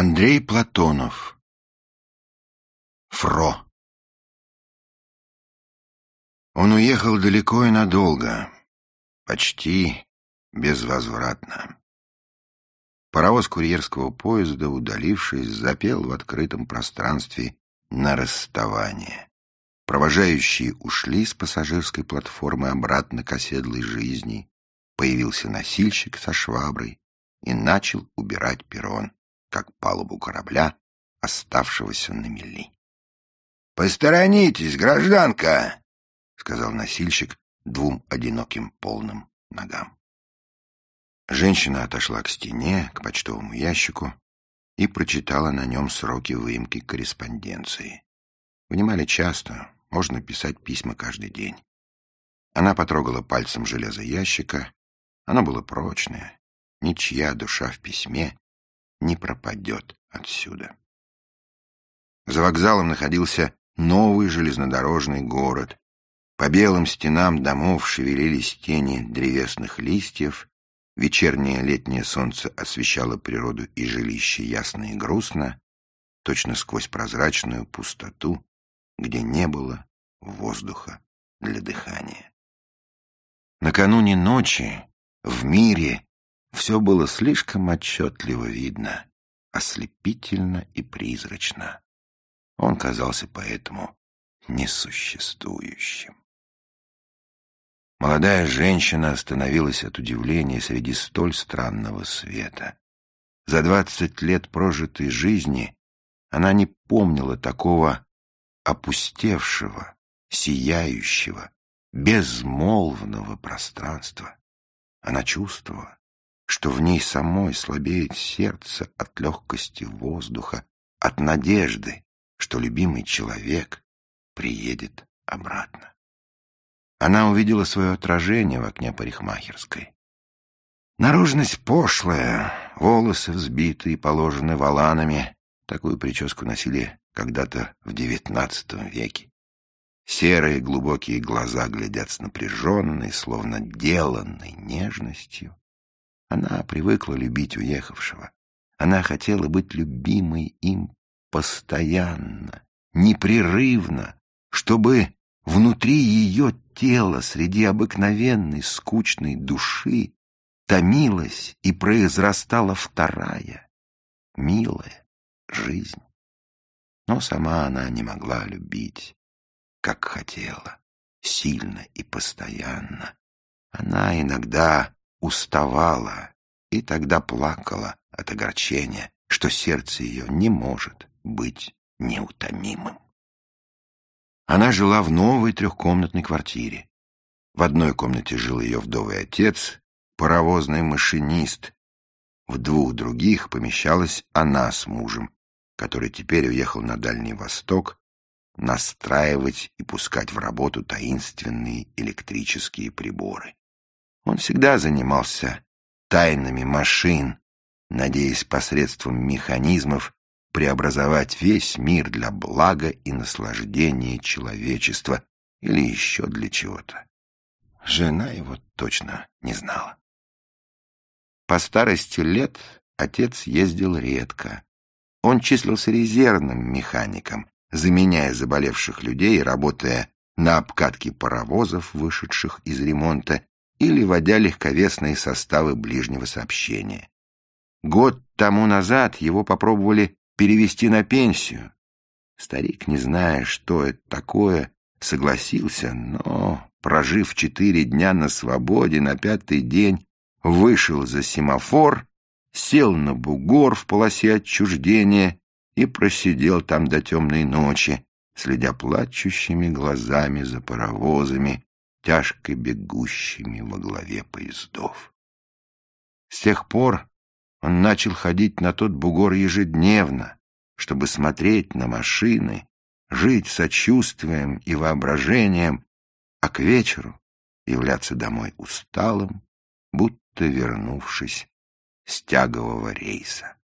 Андрей Платонов Фро Он уехал далеко и надолго, почти безвозвратно. Паровоз курьерского поезда, удалившись, запел в открытом пространстве на расставание. Провожающие ушли с пассажирской платформы обратно к оседлой жизни. Появился носильщик со шваброй и начал убирать перрон как палубу корабля, оставшегося на мели. — Посторонитесь, гражданка! — сказал носильщик двум одиноким полным ногам. Женщина отошла к стене, к почтовому ящику и прочитала на нем сроки выемки корреспонденции. Внимали часто, можно писать письма каждый день. Она потрогала пальцем железо ящика. Оно было прочное. Ничья душа в письме не пропадет отсюда. За вокзалом находился новый железнодорожный город. По белым стенам домов шевелились тени древесных листьев, вечернее летнее солнце освещало природу и жилище ясно и грустно, точно сквозь прозрачную пустоту, где не было воздуха для дыхания. Накануне ночи в мире все было слишком отчетливо видно, ослепительно и призрачно. Он казался поэтому несуществующим. Молодая женщина остановилась от удивления среди столь странного света. За двадцать лет прожитой жизни она не помнила такого опустевшего, сияющего, безмолвного пространства. Она чувствовала, что в ней самой слабеет сердце от легкости воздуха, от надежды, что любимый человек приедет обратно. Она увидела свое отражение в окне парикмахерской. Наружность пошлая, волосы взбиты и положены валанами. Такую прическу носили когда-то в девятнадцатом веке. Серые глубокие глаза глядят с напряженной, словно деланной нежностью. Она привыкла любить уехавшего. Она хотела быть любимой им постоянно, непрерывно, чтобы внутри ее тела, среди обыкновенной скучной души, томилась и произрастала вторая, милая жизнь. Но сама она не могла любить, как хотела, сильно и постоянно. Она иногда уставала и тогда плакала от огорчения, что сердце ее не может быть неутомимым. Она жила в новой трехкомнатной квартире. В одной комнате жил ее вдовый отец, паровозный машинист. В двух других помещалась она с мужем, который теперь уехал на Дальний Восток настраивать и пускать в работу таинственные электрические приборы. Он всегда занимался тайнами машин, надеясь посредством механизмов преобразовать весь мир для блага и наслаждения человечества или еще для чего-то. Жена его точно не знала. По старости лет отец ездил редко. Он числился резервным механиком, заменяя заболевших людей, работая на обкатке паровозов, вышедших из ремонта, или водя легковесные составы ближнего сообщения. Год тому назад его попробовали перевести на пенсию. Старик, не зная, что это такое, согласился, но, прожив четыре дня на свободе, на пятый день вышел за семафор, сел на бугор в полосе отчуждения и просидел там до темной ночи, следя плачущими глазами за паровозами, тяжко бегущими во главе поездов. С тех пор он начал ходить на тот бугор ежедневно, чтобы смотреть на машины, жить сочувствием и воображением, а к вечеру являться домой усталым, будто вернувшись с тягового рейса.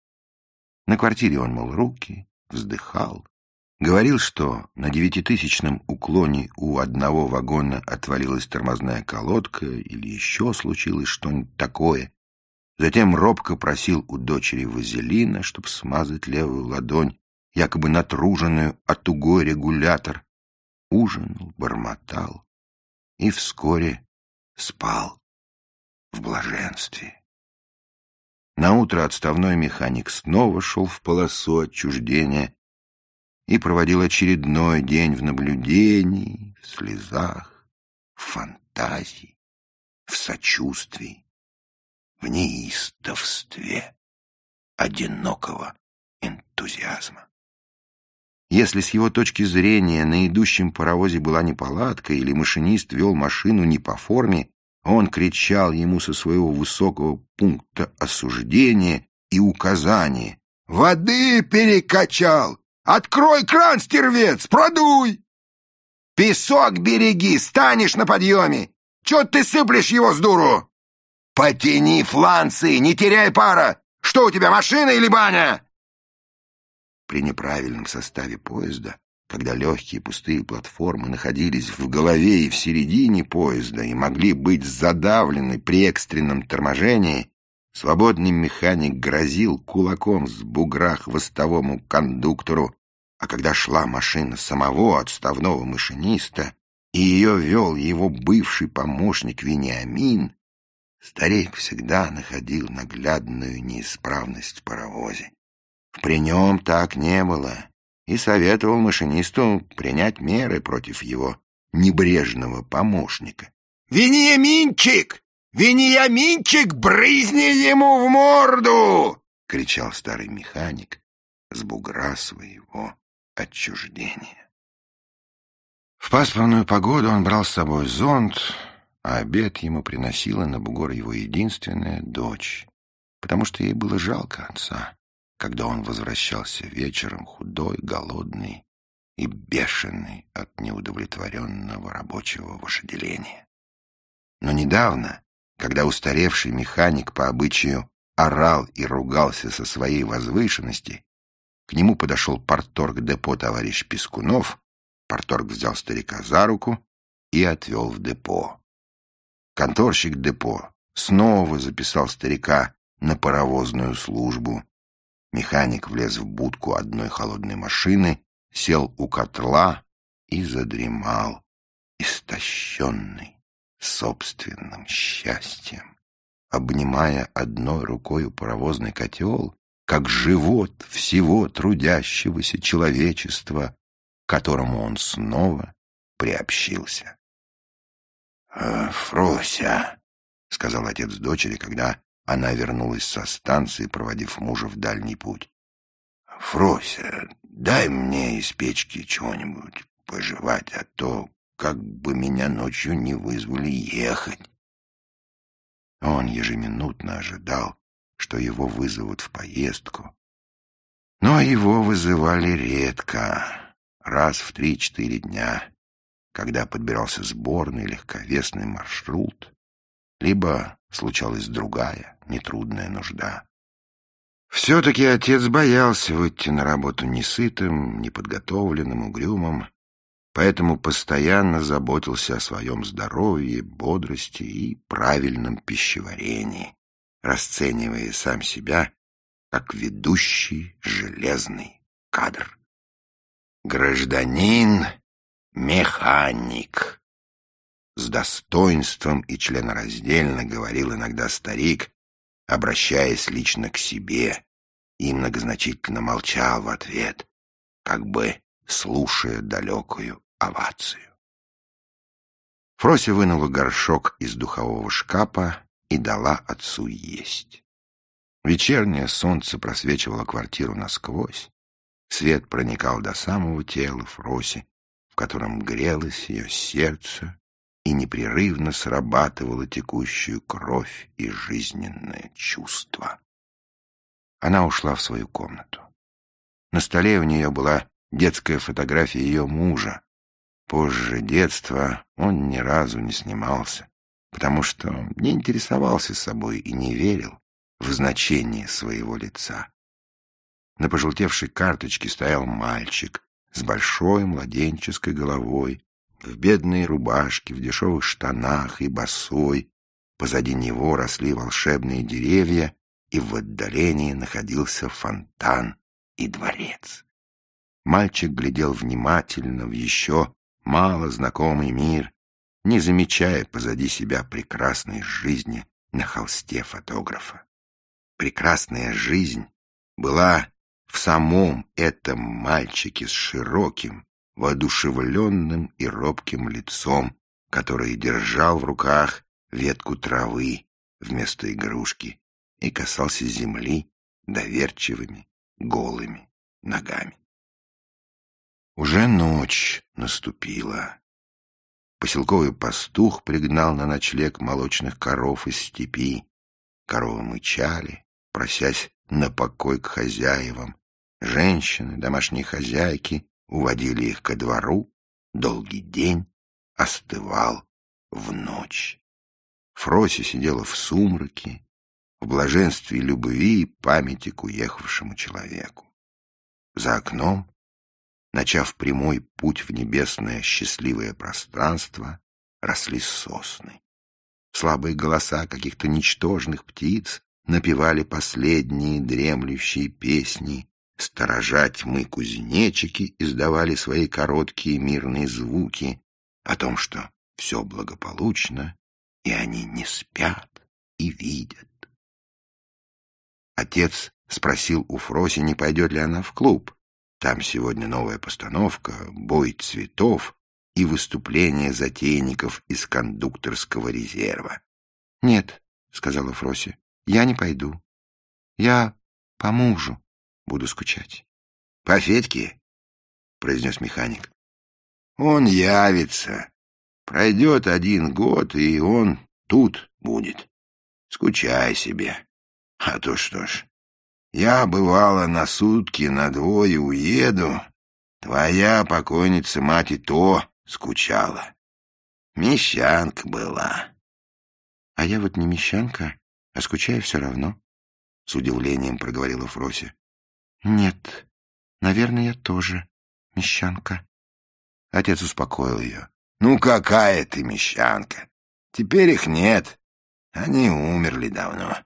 На квартире он мыл руки, вздыхал, Говорил, что на девятитысячном уклоне у одного вагона отвалилась тормозная колодка или еще случилось что-нибудь такое. Затем робко просил у дочери вазелина, чтобы смазать левую ладонь, якобы натруженную от тугой регулятор. Ужинал, бормотал и вскоре спал в блаженстве. Наутро отставной механик снова шел в полосу отчуждения и проводил очередной день в наблюдении, в слезах, в фантазии, в сочувствии, в неистовстве одинокого энтузиазма. Если с его точки зрения на идущем паровозе была неполадка или машинист вел машину не по форме, он кричал ему со своего высокого пункта осуждения и указания. «Воды перекачал! Открой кран, стервец! Продуй! Песок береги, станешь на подъеме! Чего ты сыплешь его с дуру? Потяни фланцы, не теряй пара! Что у тебя, машина или баня?» При неправильном составе поезда когда легкие пустые платформы находились в голове и в середине поезда и могли быть задавлены при экстренном торможении, свободный механик грозил кулаком с бугра хвостовому кондуктору, а когда шла машина самого отставного машиниста, и ее вел его бывший помощник Вениамин, старик всегда находил наглядную неисправность в паровозе. При нем так не было и советовал машинисту принять меры против его небрежного помощника. «Вениаминчик! Вениаминчик, брызни ему в морду!» — кричал старый механик с бугра своего отчуждения. В пасмурную погоду он брал с собой зонт, а обед ему приносила на бугор его единственная дочь, потому что ей было жалко отца когда он возвращался вечером худой, голодный и бешеный от неудовлетворенного рабочего вожделения. Но недавно, когда устаревший механик по обычаю орал и ругался со своей возвышенности, к нему подошел порторг депо товарищ Пескунов, порторг взял старика за руку и отвел в депо. Конторщик депо снова записал старика на паровозную службу, Механик влез в будку одной холодной машины, сел у котла и задремал, истощенный собственным счастьем. Обнимая одной рукой паровозный котел, как живот всего трудящегося человечества, которому он снова приобщился. «Э, «Фрося», — сказал отец дочери, когда она вернулась со станции, проводив мужа в дальний путь. — Фрося, дай мне из печки чего-нибудь пожевать, а то как бы меня ночью не вызвали ехать. Он ежеминутно ожидал, что его вызовут в поездку. Но его вызывали редко, раз в три-четыре дня, когда подбирался сборный легковесный маршрут, либо случалась другая, нетрудная нужда. Все-таки отец боялся выйти на работу несытым, неподготовленным, угрюмым, поэтому постоянно заботился о своем здоровье, бодрости и правильном пищеварении, расценивая сам себя как ведущий железный кадр. Гражданин-механик с достоинством и членораздельно говорил иногда старик, обращаясь лично к себе, и многозначительно молчал в ответ, как бы слушая далекую овацию. Фрося вынула горшок из духового шкафа и дала отцу есть. Вечернее солнце просвечивало квартиру насквозь. Свет проникал до самого тела Фроси, в котором грелось ее сердце и непрерывно срабатывала текущую кровь и жизненное чувство. Она ушла в свою комнату. На столе у нее была детская фотография ее мужа. Позже детства он ни разу не снимался, потому что не интересовался собой и не верил в значение своего лица. На пожелтевшей карточке стоял мальчик с большой младенческой головой, в бедной рубашке, в дешевых штанах и босой, Позади него росли волшебные деревья, и в отдалении находился фонтан и дворец. Мальчик глядел внимательно в еще мало знакомый мир, не замечая позади себя прекрасной жизни на холсте фотографа. Прекрасная жизнь была в самом этом мальчике с широким, воодушевленным и робким лицом, который держал в руках ветку травы вместо игрушки и касался земли доверчивыми, голыми ногами. Уже ночь наступила. Поселковый пастух пригнал на ночлег молочных коров из степи. Коровы мычали, просясь на покой к хозяевам. Женщины, домашние хозяйки, уводили их ко двору. Долгий день остывал в ночь. Фроси сидела в сумраке, в блаженстве любви и памяти к уехавшему человеку. За окном начав прямой путь в небесное счастливое пространство, росли сосны. Слабые голоса каких-то ничтожных птиц напевали последние дремлющие песни, сторожа тьмы кузнечики издавали свои короткие мирные звуки о том, что все благополучно, и они не спят и видят. Отец спросил у Фроси, не пойдет ли она в клуб. Там сегодня новая постановка, бой цветов и выступление затейников из кондукторского резерва. — Нет, — сказала Фроси, — я не пойду. Я по мужу буду скучать. — По Федьке? — произнес механик. — Он явится. Пройдет один год, и он тут будет. Скучай себе. А то что ж, я, бывало, на сутки, на двое уеду. Твоя покойница мать и то скучала. Мещанка была. А я вот не мещанка, а скучаю все равно, — с удивлением проговорила Фрося. Нет, наверное, я тоже мещанка. Отец успокоил ее. Ну, какая ты мещанка? Теперь их нет. Они умерли давно.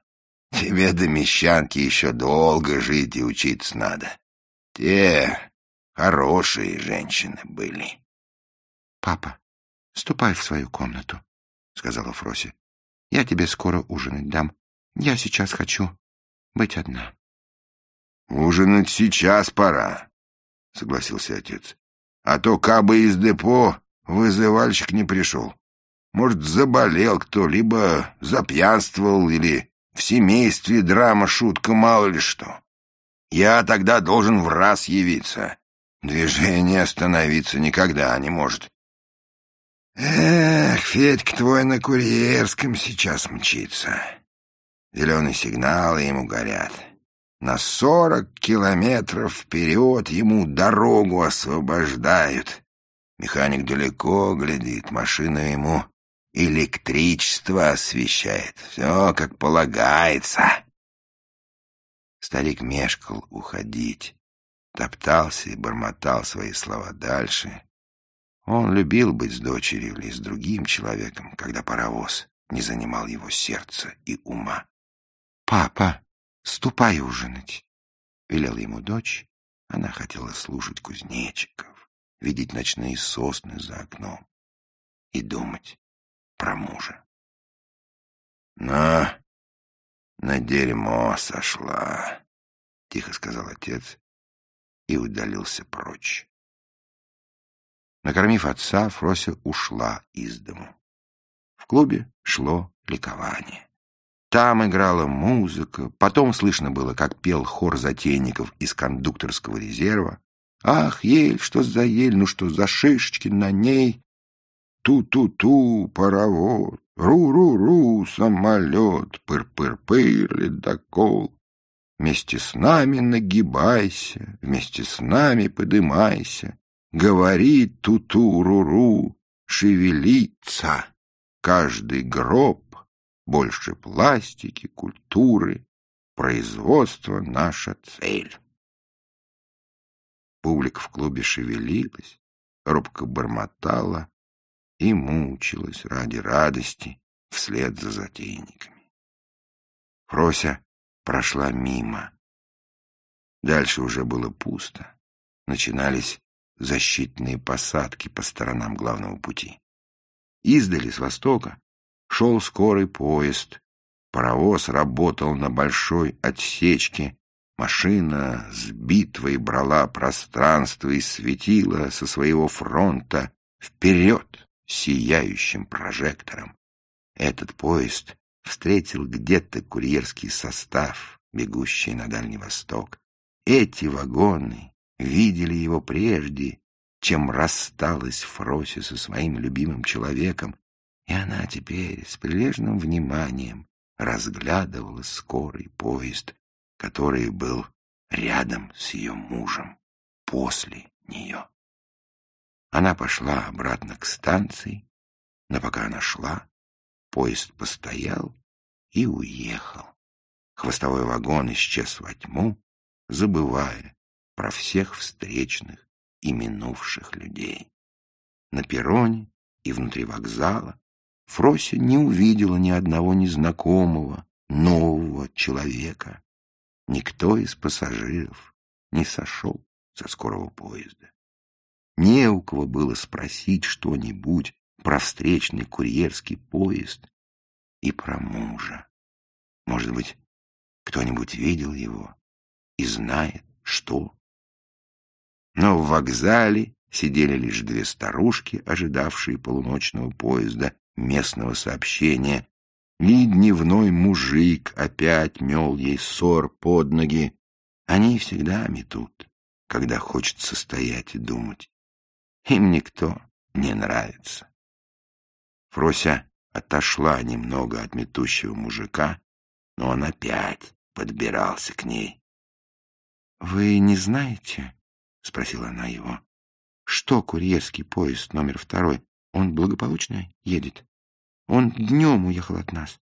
Тебе до мещанки еще долго жить и учиться надо. Те хорошие женщины были. — Папа, ступай в свою комнату, — сказала Фрося. — Я тебе скоро ужинать дам. Я сейчас хочу быть одна. — Ужинать сейчас пора, — согласился отец. — А то кабы из депо вызывальщик не пришел. Может, заболел кто, либо запьянствовал, или в семействе драма, шутка, мало ли что. Я тогда должен в раз явиться. Движение остановиться никогда не может. Эх, Федька твой на курьерском сейчас мчится. Зеленые сигналы ему горят. На сорок километров вперед ему дорогу освобождают. Механик далеко глядит, машина ему электричество освещает. Все как полагается. Старик мешкал уходить, топтался и бормотал свои слова дальше. Он любил быть с дочерью или с другим человеком, когда паровоз не занимал его сердца и ума. — Папа, ступай ужинать, — велела ему дочь. Она хотела слушать кузнечиков, видеть ночные сосны за окном и думать про мужа. «На, на дерьмо сошла», — тихо сказал отец и удалился прочь. Накормив отца, Фрося ушла из дому. В клубе шло ликование. Там играла музыка, потом слышно было, как пел хор затейников из кондукторского резерва. «Ах, ель, что за ель, ну что за шишечки на ней!» Ту-ту-ту, паровоз, ру-ру-ру, самолет, пыр-пыр-пыр, ледокол. Вместе с нами нагибайся, вместе с нами подымайся. Говорит ту-ту-ру-ру, шевелится. Каждый гроб больше пластики, культуры, производство — наша цель. Публика в клубе шевелилась, робко бормотала, и мучилась ради радости вслед за затейниками. Фрося прошла мимо. Дальше уже было пусто. Начинались защитные посадки по сторонам главного пути. Издали с востока шел скорый поезд. Паровоз работал на большой отсечке. Машина с битвой брала пространство и светила со своего фронта вперед сияющим прожектором. Этот поезд встретил где-то курьерский состав, бегущий на Дальний Восток. Эти вагоны видели его прежде, чем рассталась Фрося со своим любимым человеком, и она теперь с прилежным вниманием разглядывала скорый поезд, который был рядом с ее мужем после нее. Она пошла обратно к станции, но пока она шла, поезд постоял и уехал. Хвостовой вагон исчез во тьму, забывая про всех встречных и минувших людей. На перроне и внутри вокзала Фрося не увидела ни одного незнакомого, нового человека. Никто из пассажиров не сошел со скорого поезда. Не у кого было спросить что-нибудь про встречный курьерский поезд и про мужа. Может быть, кто-нибудь видел его и знает, что но в вокзале сидели лишь две старушки, ожидавшие полуночного поезда местного сообщения, и дневной мужик опять мел ей ссор под ноги. Они всегда метут, когда хочется стоять и думать. Им никто не нравится. Фрося отошла немного от метущего мужика, но он опять подбирался к ней. — Вы не знаете, — спросила она его. — Что курьерский поезд номер второй? Он благополучно едет? Он днем уехал от нас.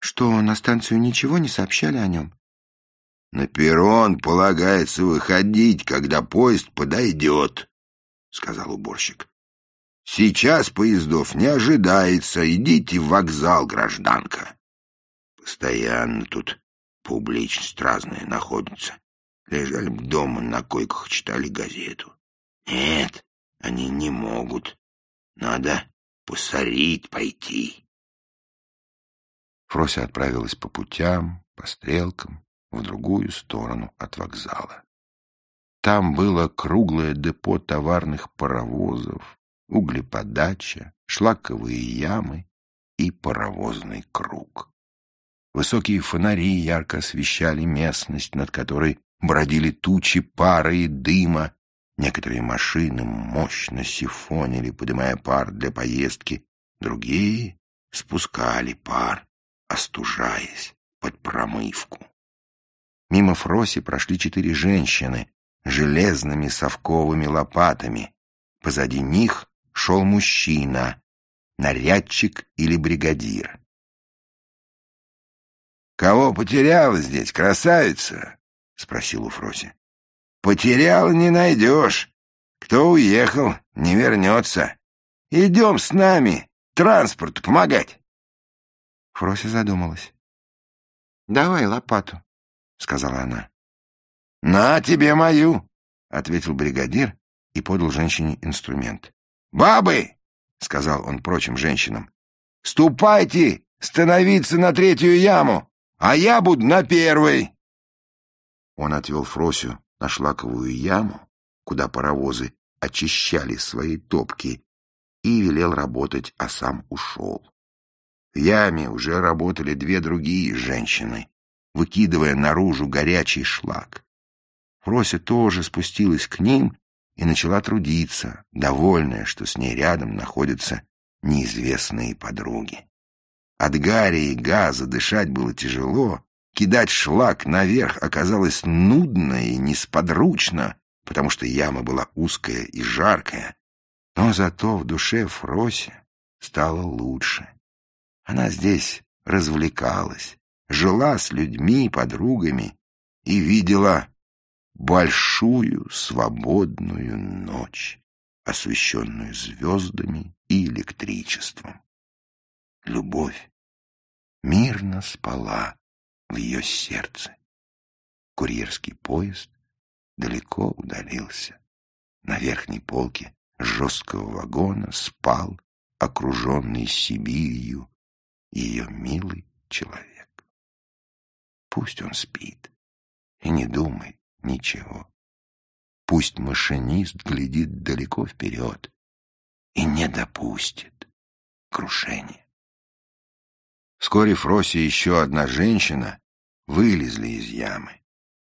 Что, на станцию ничего не сообщали о нем? — На перрон полагается выходить, когда поезд подойдет, — сказал уборщик. — Сейчас поездов не ожидается. Идите в вокзал, гражданка. Постоянно тут публичность разная находится лежали дома на койках, читали газету. Нет, они не могут. Надо посорить пойти. Фрося отправилась по путям, по стрелкам, в другую сторону от вокзала. Там было круглое депо товарных паровозов, углеподача, шлаковые ямы и паровозный круг. Высокие фонари ярко освещали местность, над которой бродили тучи пара и дыма. Некоторые машины мощно сифонили, поднимая пар для поездки. Другие спускали пар, остужаясь под промывку. Мимо Фроси прошли четыре женщины железными совковыми лопатами. Позади них шел мужчина, нарядчик или бригадир. «Кого потеряла здесь, красавица?» — спросил у Потерял не найдешь. Кто уехал, не вернется. Идем с нами, транспорту помогать. Фрося задумалась. — Давай лопату, — сказала она. — На тебе мою, — ответил бригадир и подал женщине инструмент. — Бабы, — сказал он прочим женщинам, — ступайте становиться на третью яму, а я буду на первой. Он отвел Фросю на шлаковую яму, куда паровозы очищали свои топки, и велел работать, а сам ушел. В яме уже работали две другие женщины, выкидывая наружу горячий шлак. Фрося тоже спустилась к ним и начала трудиться, довольная, что с ней рядом находятся неизвестные подруги. От гари и газа дышать было тяжело, Кидать шлак наверх оказалось нудно и несподручно, потому что яма была узкая и жаркая. Но зато в душе Фросе стало лучше. Она здесь развлекалась, жила с людьми, подругами и видела большую свободную ночь, освещенную звездами и электричеством. Любовь мирно спала в ее сердце. Курьерский поезд далеко удалился. На верхней полке жесткого вагона спал, окруженный Сибирью, ее милый человек. Пусть он спит и не думает ничего. Пусть машинист глядит далеко вперед и не допустит крушения. Вскоре Фроси и еще одна женщина вылезли из ямы.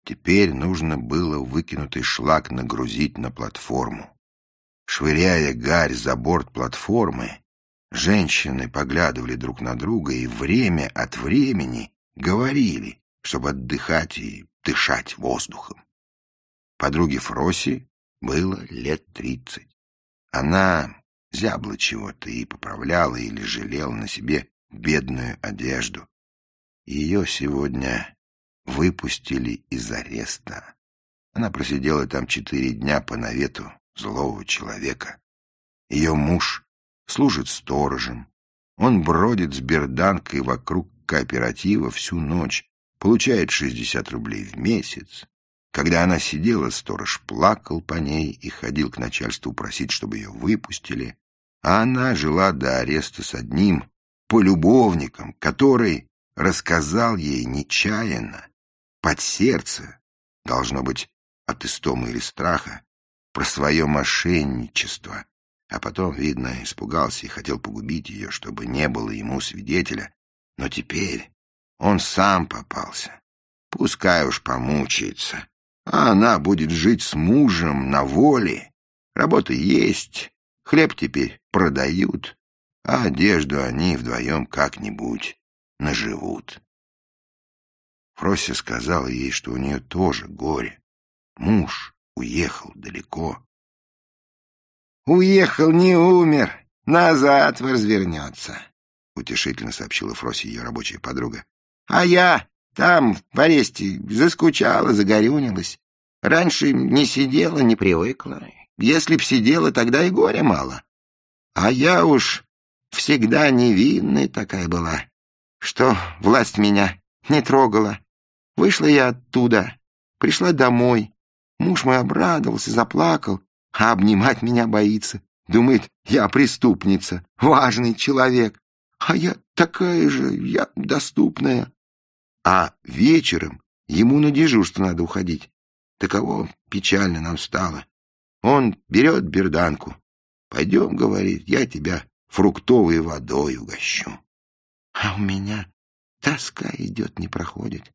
Теперь нужно было выкинутый шлак нагрузить на платформу. Швыряя гарь за борт платформы, женщины поглядывали друг на друга и время от времени говорили, чтобы отдыхать и дышать воздухом. Подруге Фроси было лет тридцать. Она зябла чего-то и поправляла или жалела на себе бедную одежду. Ее сегодня выпустили из ареста. Она просидела там четыре дня по навету злого человека. Ее муж служит сторожем. Он бродит с берданкой вокруг кооператива всю ночь, получает 60 рублей в месяц. Когда она сидела, сторож плакал по ней и ходил к начальству просить, чтобы ее выпустили. А она жила до ареста с одним полюбовником, который рассказал ей нечаянно, под сердце, должно быть, от истомы или страха, про свое мошенничество, а потом, видно, испугался и хотел погубить ее, чтобы не было ему свидетеля. Но теперь он сам попался. Пускай уж помучается, а она будет жить с мужем на воле. Работа есть, хлеб теперь продают, а одежду они вдвоем как-нибудь наживут. Фрося сказала ей, что у нее тоже горе. Муж уехал далеко. «Уехал, не умер, назад развернется», — утешительно сообщила Фросе ее рабочая подруга. «А я там, в аресте, заскучала, загорюнилась. Раньше не сидела, не привыкла. Если б сидела, тогда и горя мало. А я уж всегда невинная такая была, что власть меня не трогала. Вышла я оттуда, пришла домой. Муж мой обрадовался, заплакал, а обнимать меня боится. Думает, я преступница, важный человек. А я такая же, я доступная. А вечером ему на дежурство надо уходить. Таково печально нам стало. Он берет берданку. Пойдем, говорит, я тебя фруктовой водой угощу. А у меня тоска идет, не проходит.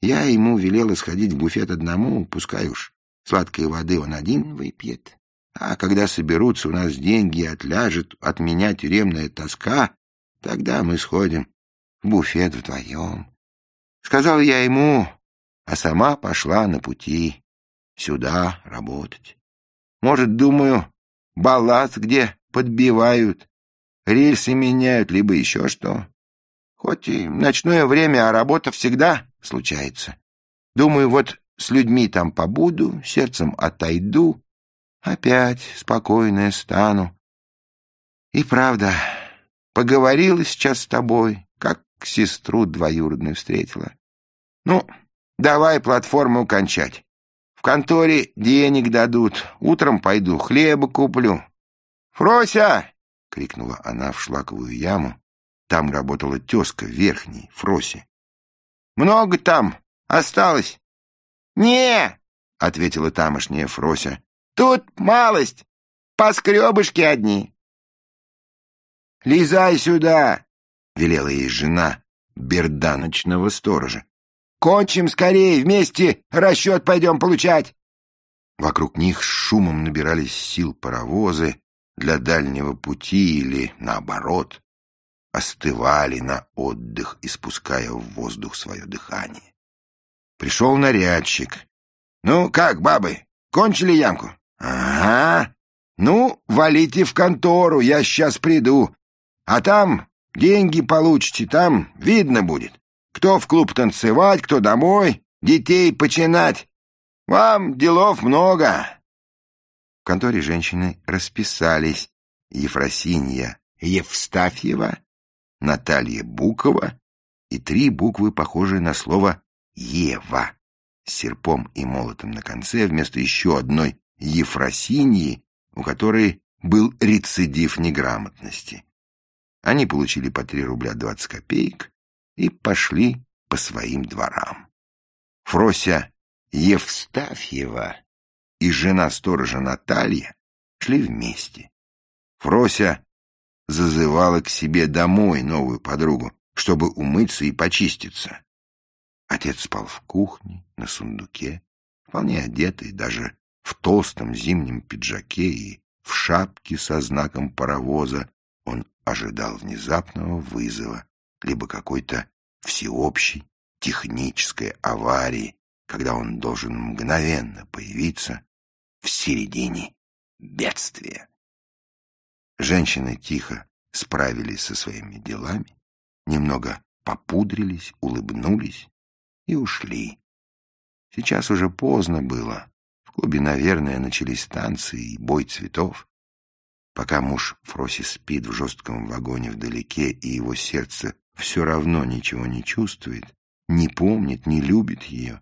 Я ему велела сходить в буфет одному, пускай уж сладкой воды он один выпьет. А когда соберутся у нас деньги и отляжет от меня тюремная тоска, тогда мы сходим в буфет вдвоем. Сказал я ему, а сама пошла на пути сюда работать. Может, думаю, балласт где подбивают, рельсы меняют, либо еще что. Хоть и ночное время, а работа всегда случается. Думаю, вот с людьми там побуду, сердцем отойду, опять спокойная стану. И правда, поговорила сейчас с тобой, как сестру двоюродную встретила. Ну, давай платформу кончать. В конторе денег дадут, утром пойду хлеба куплю. «Фрося!» — крикнула она в шлаковую яму. Там работала тезка верхней, Фроси. «Много там осталось?» «Не!» — ответила тамошняя Фрося. «Тут малость, поскребышки одни». «Лезай сюда!» — велела ей жена берданочного сторожа. «Кончим скорее, вместе расчет пойдем получать!» Вокруг них шумом набирались сил паровозы, для дальнего пути или, наоборот, остывали на отдых, испуская в воздух свое дыхание. Пришел нарядчик. «Ну, как, бабы, кончили ямку?» «Ага. Ну, валите в контору, я сейчас приду. А там деньги получите, там видно будет. Кто в клуб танцевать, кто домой, детей починать. Вам делов много». В конторе женщины расписались Ефросинья Евстафьева, Наталья Букова и три буквы, похожие на слово «Ева» с серпом и молотом на конце вместо еще одной Ефросиньи, у которой был рецидив неграмотности. Они получили по три рубля двадцать копеек и пошли по своим дворам. Фрося Евстафьева и жена сторожа Наталья шли вместе. Фрося зазывала к себе домой новую подругу, чтобы умыться и почиститься. Отец спал в кухне, на сундуке, вполне одетый, даже в толстом зимнем пиджаке и в шапке со знаком паровоза. Он ожидал внезапного вызова, либо какой-то всеобщей технической аварии, когда он должен мгновенно появиться в середине бедствия. Женщины тихо справились со своими делами, немного попудрились, улыбнулись и ушли. Сейчас уже поздно было. В клубе, наверное, начались танцы и бой цветов. Пока муж Фроси спит в жестком вагоне вдалеке, и его сердце все равно ничего не чувствует, не помнит, не любит ее.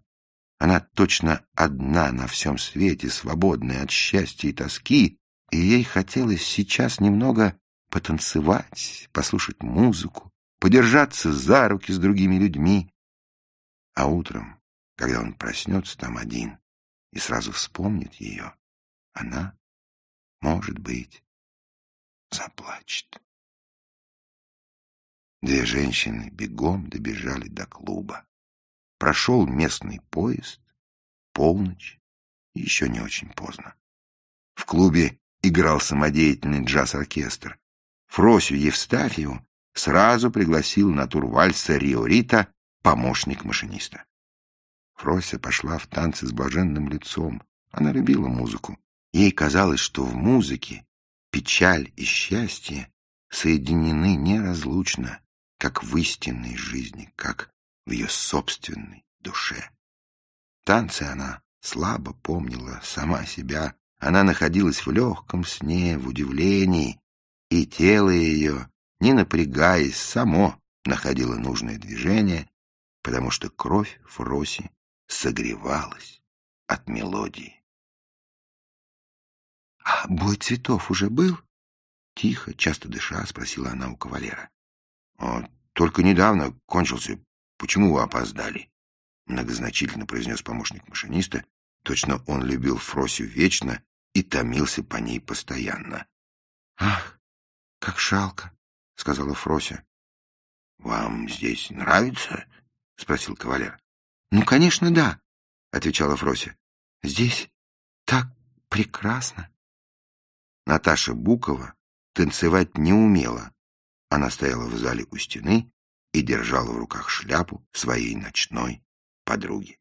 Она точно одна на всем свете, свободная от счастья и тоски, и ей хотелось сейчас немного потанцевать, послушать музыку, подержаться за руки с другими людьми. А утром, когда он проснется там один и сразу вспомнит ее, она, может быть, заплачет. Две женщины бегом добежали до клуба. Прошел местный поезд, полночь, еще не очень поздно. В клубе играл самодеятельный джаз-оркестр. Фросю Евстафьеву сразу пригласил на тур вальса Риорита помощник машиниста. Фрося пошла в танцы с блаженным лицом. Она любила музыку. Ей казалось, что в музыке печаль и счастье соединены неразлучно, как в истинной жизни, как в ее собственной душе. Танцы она слабо помнила сама себя. Она находилась в легком сне, в удивлении, и тело ее, не напрягаясь, само находило нужное движение, потому что кровь Фроси согревалась от мелодии. — А бой цветов уже был? — тихо, часто дыша, спросила она у кавалера. — Только недавно кончился. Почему вы опоздали? — многозначительно произнес помощник машиниста. Точно он любил Фросю вечно и томился по ней постоянно. — Ах, как жалко, — сказала Фрося. — Вам здесь нравится? — спросил кавалер. — Ну, конечно, да, — отвечала Фрося. — Здесь так прекрасно. Наташа Букова танцевать не умела. Она стояла в зале у стены и держала в руках шляпу своей ночной подруги.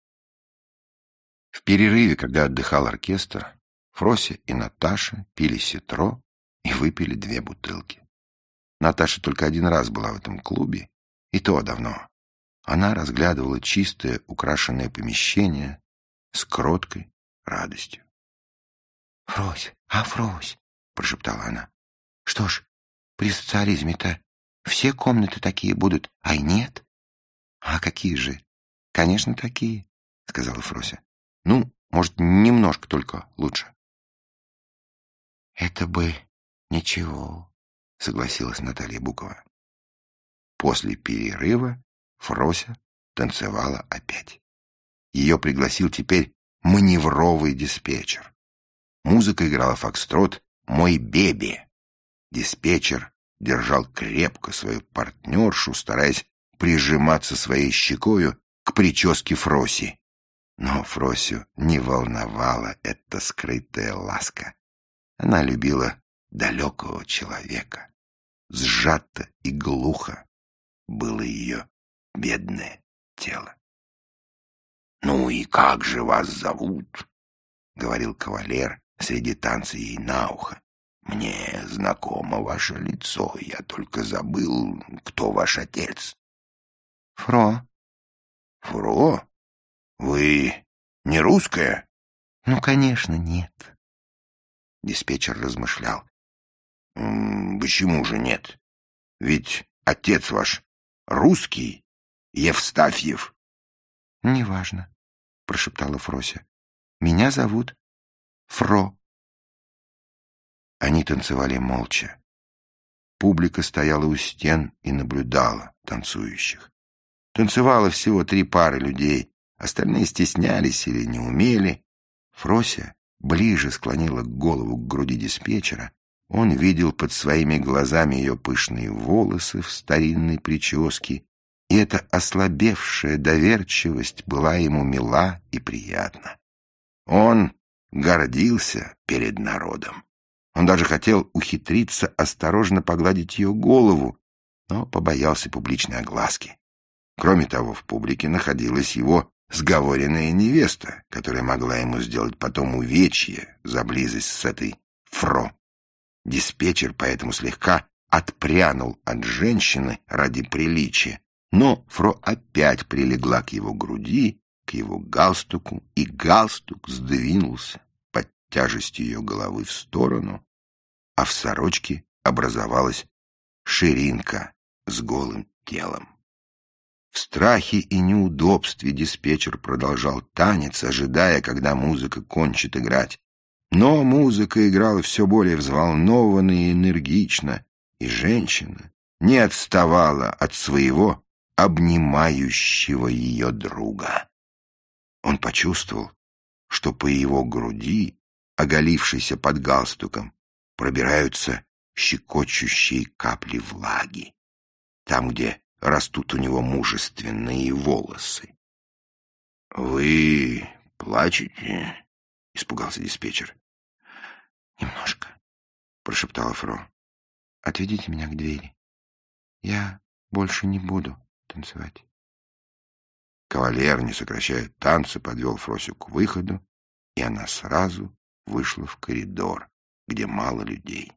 В перерыве, когда отдыхал оркестр, Фрося и Наташа пили ситро и выпили две бутылки. Наташа только один раз была в этом клубе, и то давно. Она разглядывала чистое, украшенное помещение с кроткой радостью. — Фрось, а Фрось, — прошептала она. — Что ж, при социализме-то все комнаты такие будут, а и нет. — А какие же? — Конечно, такие, — сказала Фрося. — Ну, может, немножко только лучше. — Это бы ничего, — согласилась Наталья Букова. После перерыва Фрося танцевала опять. Ее пригласил теперь маневровый диспетчер. Музыка играла фокстрот «Мой беби». Диспетчер держал крепко свою партнершу, стараясь прижиматься своей щекою к прическе Фроси. Но Фросю не волновала эта скрытая ласка. Она любила далекого человека. Сжато и глухо было ее бедное тело. — Ну и как же вас зовут? — говорил кавалер среди танца ей на ухо. — Мне знакомо ваше лицо, я только забыл, кто ваш отец. — Фро. — Фро? Вы не русская? — Ну, конечно, нет. Диспетчер размышлял. — Почему же нет? Ведь отец ваш русский Евстафьев. Неважно, прошептала Фрося. Меня зовут Фро. Они танцевали молча. Публика стояла у стен и наблюдала танцующих. Танцевало всего три пары людей, остальные стеснялись или не умели. Фрося ближе склонила голову к груди диспетчера. Он видел под своими глазами ее пышные волосы в старинной прическе, и эта ослабевшая доверчивость была ему мила и приятна. Он гордился перед народом. Он даже хотел ухитриться осторожно погладить ее голову, но побоялся публичной огласки. Кроме того, в публике находилась его сговоренная невеста, которая могла ему сделать потом увечье за близость с этой фро. Диспетчер поэтому слегка отпрянул от женщины ради приличия, но Фро опять прилегла к его груди, к его галстуку, и галстук сдвинулся под тяжестью ее головы в сторону, а в сорочке образовалась ширинка с голым телом. В страхе и неудобстве диспетчер продолжал танец, ожидая, когда музыка кончит играть. Но музыка играла все более взволнованно и энергично, и женщина не отставала от своего обнимающего ее друга. Он почувствовал, что по его груди, оголившейся под галстуком, пробираются щекочущие капли влаги, там, где растут у него мужественные волосы. — Вы плачете? — испугался диспетчер. — Немножко, — прошептала Фро. — Отведите меня к двери. Я больше не буду танцевать. Кавалер, не сокращая танцы, подвел Фросю к выходу, и она сразу вышла в коридор, где мало людей.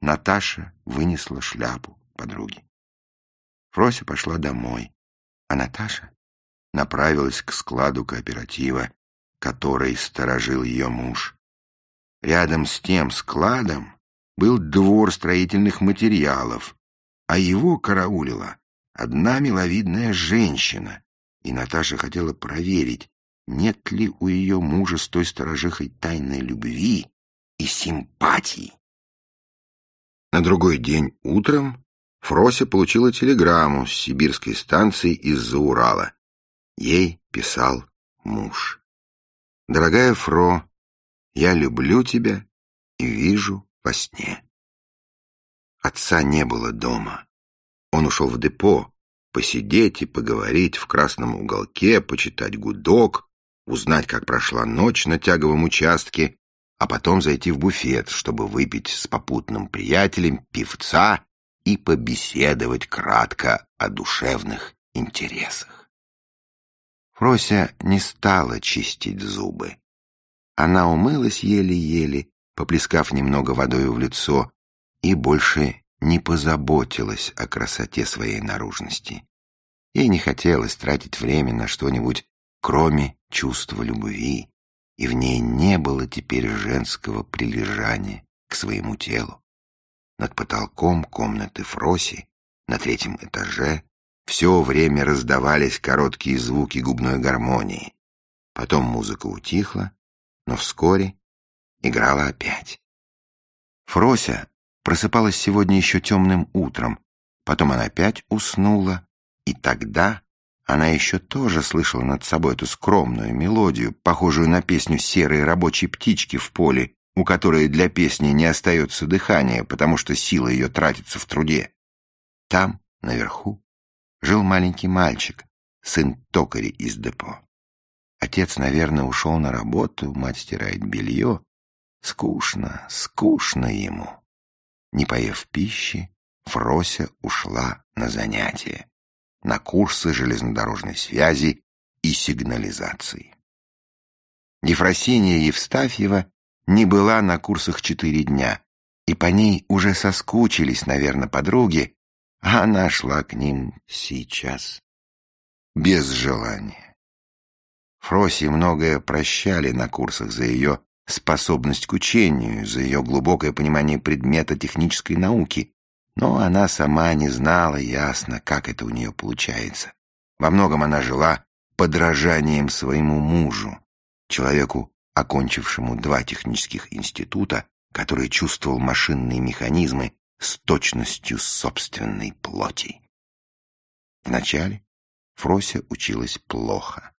Наташа вынесла шляпу подруги. Фрося пошла домой, а Наташа направилась к складу кооператива, который сторожил ее муж. Рядом с тем складом был двор строительных материалов, а его караулила одна миловидная женщина, и Наташа хотела проверить, нет ли у ее мужа с той сторожихой тайной любви и симпатии. На другой день утром Фрося получила телеграмму с сибирской станции из-за Урала. Ей писал муж. «Дорогая Фро, я люблю тебя и вижу во сне». Отца не было дома. Он ушел в депо, посидеть и поговорить в красном уголке, почитать гудок, узнать, как прошла ночь на тяговом участке, а потом зайти в буфет, чтобы выпить с попутным приятелем певца и побеседовать кратко о душевных интересах. Фрося не стала чистить зубы. Она умылась еле-еле, поплескав немного водой в лицо, и больше не позаботилась о красоте своей наружности. Ей не хотелось тратить время на что-нибудь, кроме чувства любви, и в ней не было теперь женского прилежания к своему телу. Над потолком комнаты Фроси, на третьем этаже, все время раздавались короткие звуки губной гармонии. Потом музыка утихла, но вскоре играла опять. Фрося просыпалась сегодня еще темным утром, потом она опять уснула, и тогда она еще тоже слышала над собой эту скромную мелодию, похожую на песню серой рабочей птички в поле, у которой для песни не остается дыхания, потому что сила ее тратится в труде. Там, наверху, жил маленький мальчик, сын токаря из депо. Отец, наверное, ушел на работу, мать стирает белье. Скучно, скучно ему. Не поев пищи, Фрося ушла на занятия, на курсы железнодорожной связи и сигнализации. Ефросиния Евстафьева не была на курсах четыре дня, и по ней уже соскучились, наверное, подруги, а она шла к ним сейчас, без желания. Фроси многое прощали на курсах за ее способность к учению, за ее глубокое понимание предмета технической науки, но она сама не знала ясно, как это у нее получается. Во многом она жила подражанием своему мужу, человеку, окончившему два технических института, который чувствовал машинные механизмы с точностью собственной плоти. Вначале Фрося училась плохо.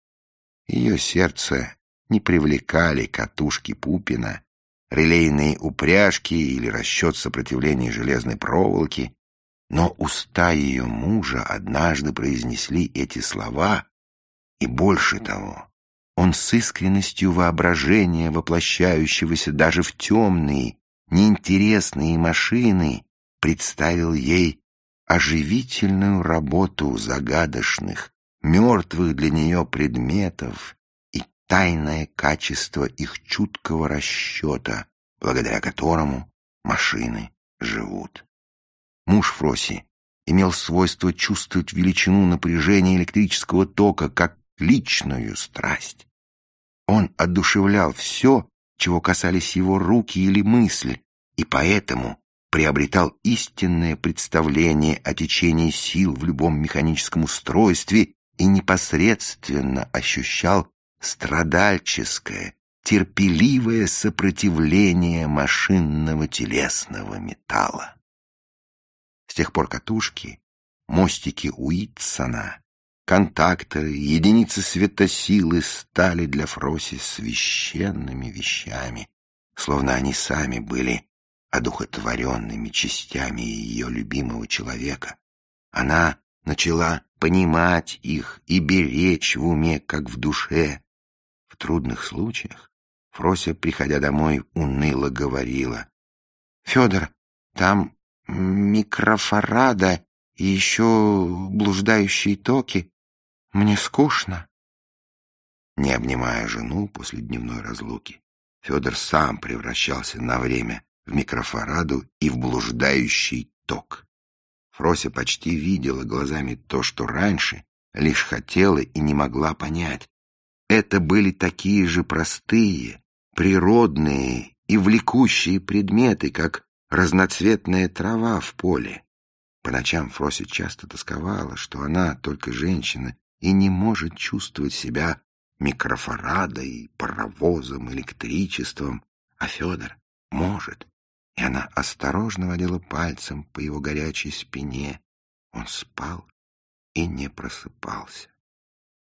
Ее сердце не привлекали катушки Пупина, релейные упряжки или расчет сопротивления железной проволоки, но уста ее мужа однажды произнесли эти слова, и больше того, он с искренностью воображения, воплощающегося даже в темные, неинтересные машины, представил ей оживительную работу загадочных, мертвых для нее предметов тайное качество их чуткого расчета, благодаря которому машины живут. Муж Фроси имел свойство чувствовать величину напряжения электрического тока как личную страсть. Он одушевлял все, чего касались его руки или мысли, и поэтому приобретал истинное представление о течении сил в любом механическом устройстве и непосредственно ощущал страдальческое, терпеливое сопротивление машинного телесного металла. С тех пор катушки, мостики Уитсона, контакторы, единицы светосилы стали для Фроси священными вещами, словно они сами были одухотворенными частями ее любимого человека. Она начала понимать их и беречь в уме, как в душе. Трудных случаях Фрося, приходя домой, уныло говорила. — Федор, там микрофарада и еще блуждающие токи. Мне скучно. Не обнимая жену после дневной разлуки, Федор сам превращался на время в микрофараду и в блуждающий ток. Фрося почти видела глазами то, что раньше лишь хотела и не могла понять. Это были такие же простые, природные и влекущие предметы, как разноцветная трава в поле. По ночам Фрося часто тосковала, что она только женщина и не может чувствовать себя микрофарадой, паровозом, электричеством, а Федор может и она осторожно водила пальцем по его горячей спине. Он спал и не просыпался.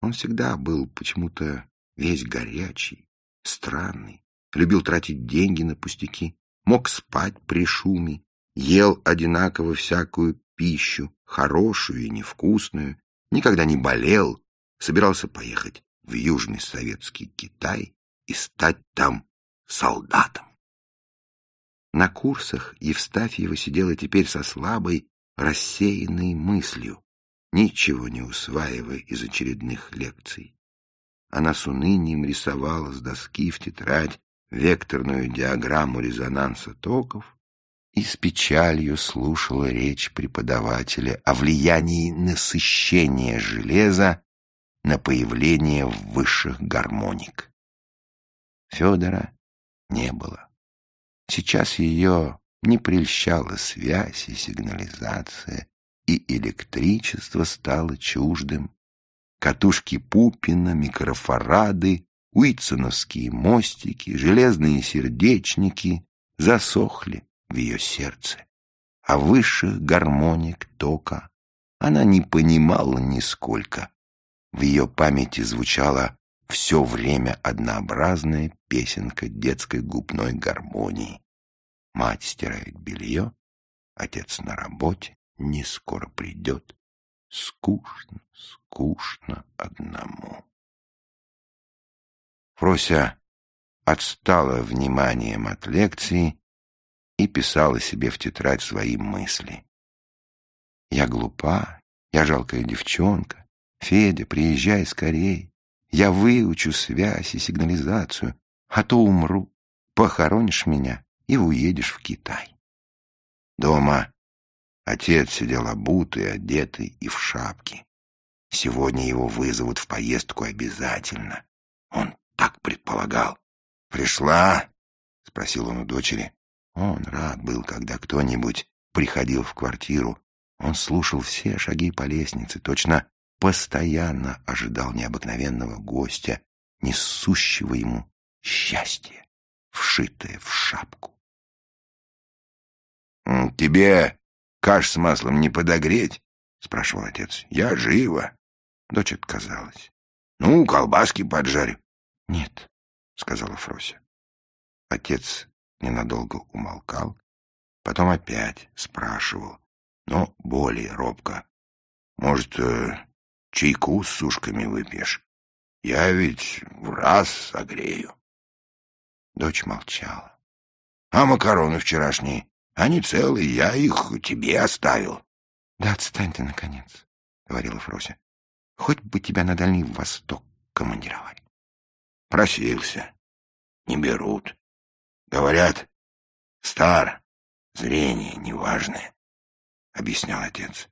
Он всегда был почему-то весь горячий, странный, любил тратить деньги на пустяки, мог спать при шуме, ел одинаково всякую пищу, хорошую и невкусную, никогда не болел, собирался поехать в Южный Советский Китай и стать там солдатом. На курсах Евстафьева сидела теперь со слабой, рассеянной мыслью, ничего не усваивая из очередных лекций. Она с унынием рисовала с доски в тетрадь векторную диаграмму резонанса токов и с печалью слушала речь преподавателя о влиянии насыщения железа на появление высших гармоник. Федора не было. Сейчас ее не прельщала связь и сигнализация, и электричество стало чуждым. Катушки Пупина, микрофарады, уитсоновские мостики, железные сердечники засохли в ее сердце. А высших гармоник тока она не понимала нисколько. В ее памяти звучала все время однообразная песенка детской губной гармонии. Мать стирает белье, отец на работе, не скоро придет. Скучно, скучно одному. Фрося отстала вниманием от лекции и писала себе в тетрадь свои мысли. «Я глупа, я жалкая девчонка. Федя, приезжай скорей. Я выучу связь и сигнализацию, а то умру. Похоронишь меня и уедешь в Китай. Дома отец сидел обутый, одетый и в шапке. Сегодня его вызовут в поездку обязательно. Он так предполагал. «Пришла?» — спросил он у дочери. Он рад был, когда кто-нибудь приходил в квартиру. Он слушал все шаги по лестнице, точно постоянно ожидал необыкновенного гостя, несущего ему счастье, вшитое в шапку. «Тебе каш с маслом не подогреть?» — спрашивал отец. «Я жива». Дочь отказалась. «Ну, колбаски поджарю». «Нет», — сказала Фрося. Отец ненадолго умолкал, потом опять спрашивал, но более робко. «Может, э, чайку с сушками выпьешь? Я ведь в раз согрею». Дочь молчала. «А макароны вчерашние? Они целые, я их тебе оставил». «Да отстань ты, наконец», — говорила Фрося. «Хоть бы тебя на Дальний Восток командировали». Просился. Не берут. Говорят, стар, зрение неважное, — объяснял отец.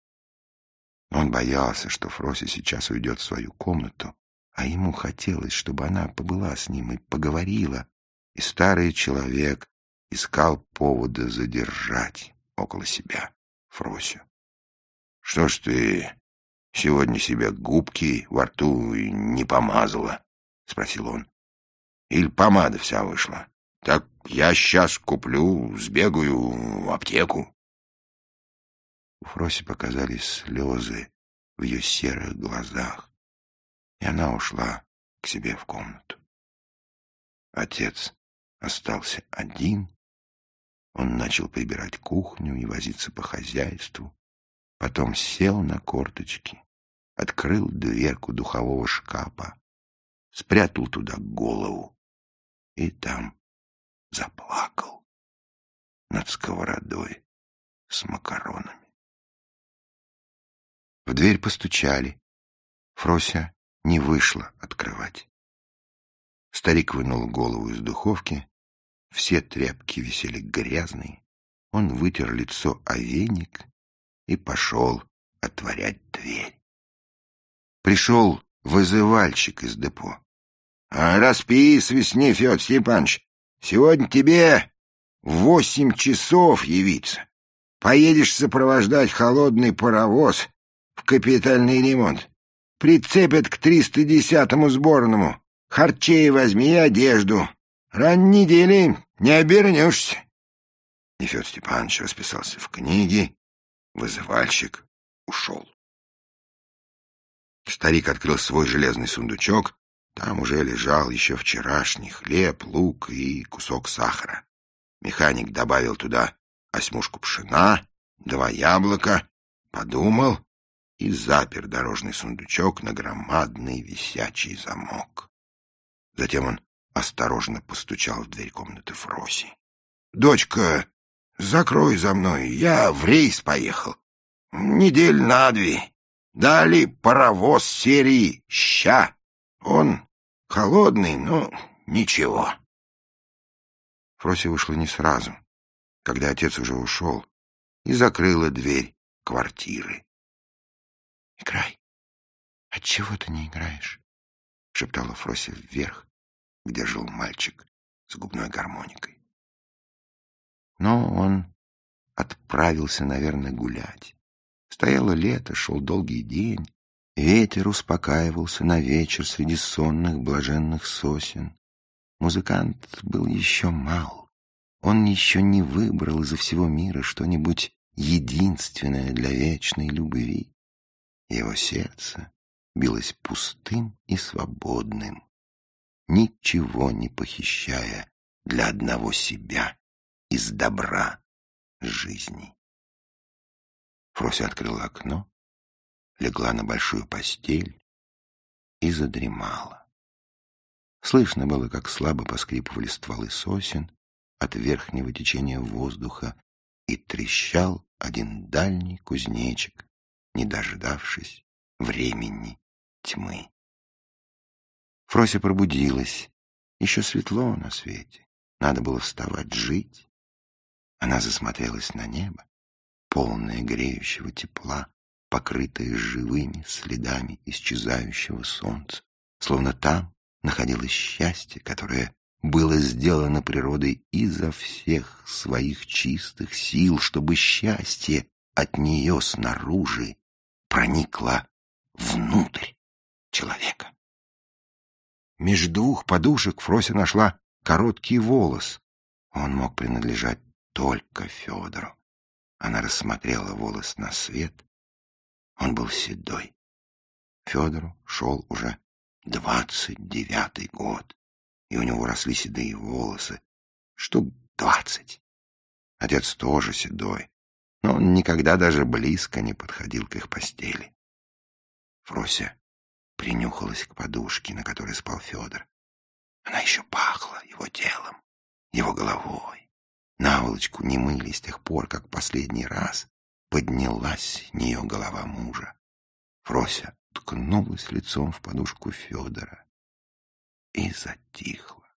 Он боялся, что Фрося сейчас уйдет в свою комнату, а ему хотелось, чтобы она побыла с ним и поговорила, и старый человек искал повода задержать около себя Фросю. — Что ж ты сегодня себе губки во рту не помазала? — спросил он. — Или помада вся вышла? Так я сейчас куплю, сбегаю в аптеку. У Фроси показались слезы в ее серых глазах, и она ушла к себе в комнату. Отец остался один. Он начал прибирать кухню и возиться по хозяйству. Потом сел на корточки, открыл дверку духового шкафа, спрятал туда голову и там заплакал над сковородой с макаронами. В дверь постучали. Фрося не вышла открывать. Старик вынул голову из духовки. Все тряпки висели грязные. Он вытер лицо о веник и пошел отворять дверь. Пришел вызывальщик из депо. — А расписывай с ней, Федор Степанович. Сегодня тебе восемь часов явиться. Поедешь сопровождать холодный паровоз в капитальный ремонт. Прицепят к 310-му сборному. Харчей возьми и одежду. Ран недели не обернешься. И Федор Степанович расписался в книге. Вызывальщик ушел. Старик открыл свой железный сундучок. Там уже лежал еще вчерашний хлеб, лук и кусок сахара. Механик добавил туда осьмушку пшена, два яблока, подумал и запер дорожный сундучок на громадный висячий замок. Затем он осторожно постучал в дверь комнаты Фроси. — Дочка, закрой за мной, я в рейс поехал. Недель на две. Дали паровоз серии «Ща». Он холодный, но ничего. Фроси вышла не сразу, когда отец уже ушел, и закрыла дверь квартиры. — Играй. Отчего ты не играешь? — шептала Фрося вверх, где жил мальчик с губной гармоникой. Но он отправился, наверное, гулять. Стояло лето, шел долгий день. Ветер успокаивался на вечер среди сонных блаженных сосен. Музыкант был еще мал. Он еще не выбрал изо всего мира что-нибудь единственное для вечной любви. Его сердце билось пустым и свободным, ничего не похищая для одного себя из добра жизни. Фрося открыла окно, легла на большую постель и задремала. Слышно было, как слабо поскрипывали стволы сосен от верхнего течения воздуха, и трещал один дальний кузнечик, не дождавшись времени тьмы. Фрося пробудилась. Еще светло на свете. Надо было вставать, жить. Она засмотрелась на небо, полное греющего тепла, покрытое живыми следами исчезающего солнца. Словно там находилось счастье, которое было сделано природой изо всех своих чистых сил, чтобы счастье от нее снаружи проникло внутрь человека. Между двух подушек Фрося нашла короткий волос. Он мог принадлежать только Федору. Она рассмотрела волос на свет. Он был седой. Федору шел уже двадцать девятый год, и у него росли седые волосы. Штук двадцать. Отец тоже седой, но он никогда даже близко не подходил к их постели. Фрося принюхалась к подушке, на которой спал Федор. Она еще пахла его телом, его головой. Наволочку не мыли с тех пор, как последний раз поднялась нее голова мужа. Фрося ткнулась лицом в подушку Федора и затихла.